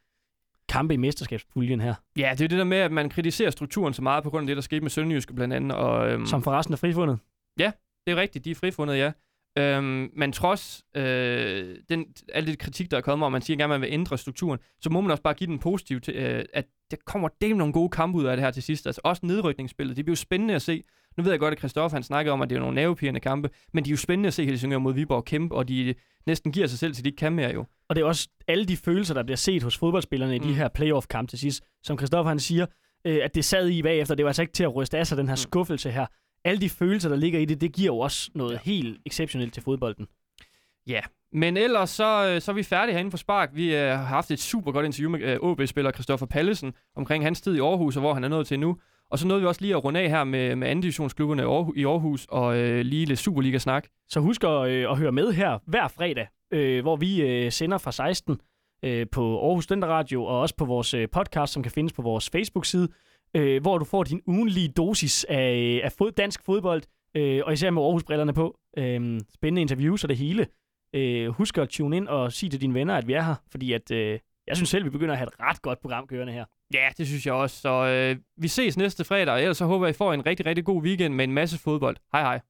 kampe i mesterskabspuljen her. Ja, det er det der med, at man kritiserer strukturen så meget på grund af det, der skete med Sønderjyske blandt andet. Og, øhm, Som forresten er frifundet. Ja, det er rigtigt. De er frifundet, ja. Øhm, men trods øh, den, al det kritik, der er kommet, og man siger gerne, at man vil ændre strukturen, så må man også bare give den positiv til, øh, at der kommer del nogle gode kampe ud af det her til sidst. Altså også nedrykningsspillet, det bliver jo spændende at se. Nu ved jeg godt, at Christoffer han snakker om, at det er nogle nervepirrende kampe, men de er jo spændende at se Helsingør mod Viborg kæmpe, og de næsten giver sig selv til, de ikke kan mere jo. Og det er også alle de følelser, der bliver set hos fodboldspillerne i mm. de her playoff-kampe til sidst. Som Christoffer han siger, øh, at det sad i bagefter, det var altså ikke til at ryste af sig, den her mm. skuffelse her. Alle de følelser, der ligger i det, det giver jo også noget ja. helt exceptionelt til fodbolden. Ja, men ellers så, øh, så er vi færdige herinde på Spark. Vi øh, har haft et super godt interview med øh, OB-spiller Christoffer Pallesen omkring hans tid i Aarhus, og hvor han er nået til nu. Og så nåede vi også lige at runde af her med, med anden divisionsklubberne i Aarhus og øh, lige lidt Superliga-snak. Så husk at, øh, at høre med her hver fredag, øh, hvor vi øh, sender fra 16 øh, på Aarhus Studenter Radio og også på vores øh, podcast, som kan findes på vores Facebook-side, øh, hvor du får din ugenlige dosis af, øh, af fod, dansk fodbold, øh, og især med Aarhus-brillerne på. Øh, spændende interviews og det hele. Øh, husk at tune ind og sige til dine venner, at vi er her, fordi at, øh, jeg synes selv, vi begynder at have et ret godt program kørende her. Ja, det synes jeg også. Så øh, vi ses næste fredag, og ellers så håber jeg, I får en rigtig, rigtig god weekend med en masse fodbold. Hej hej.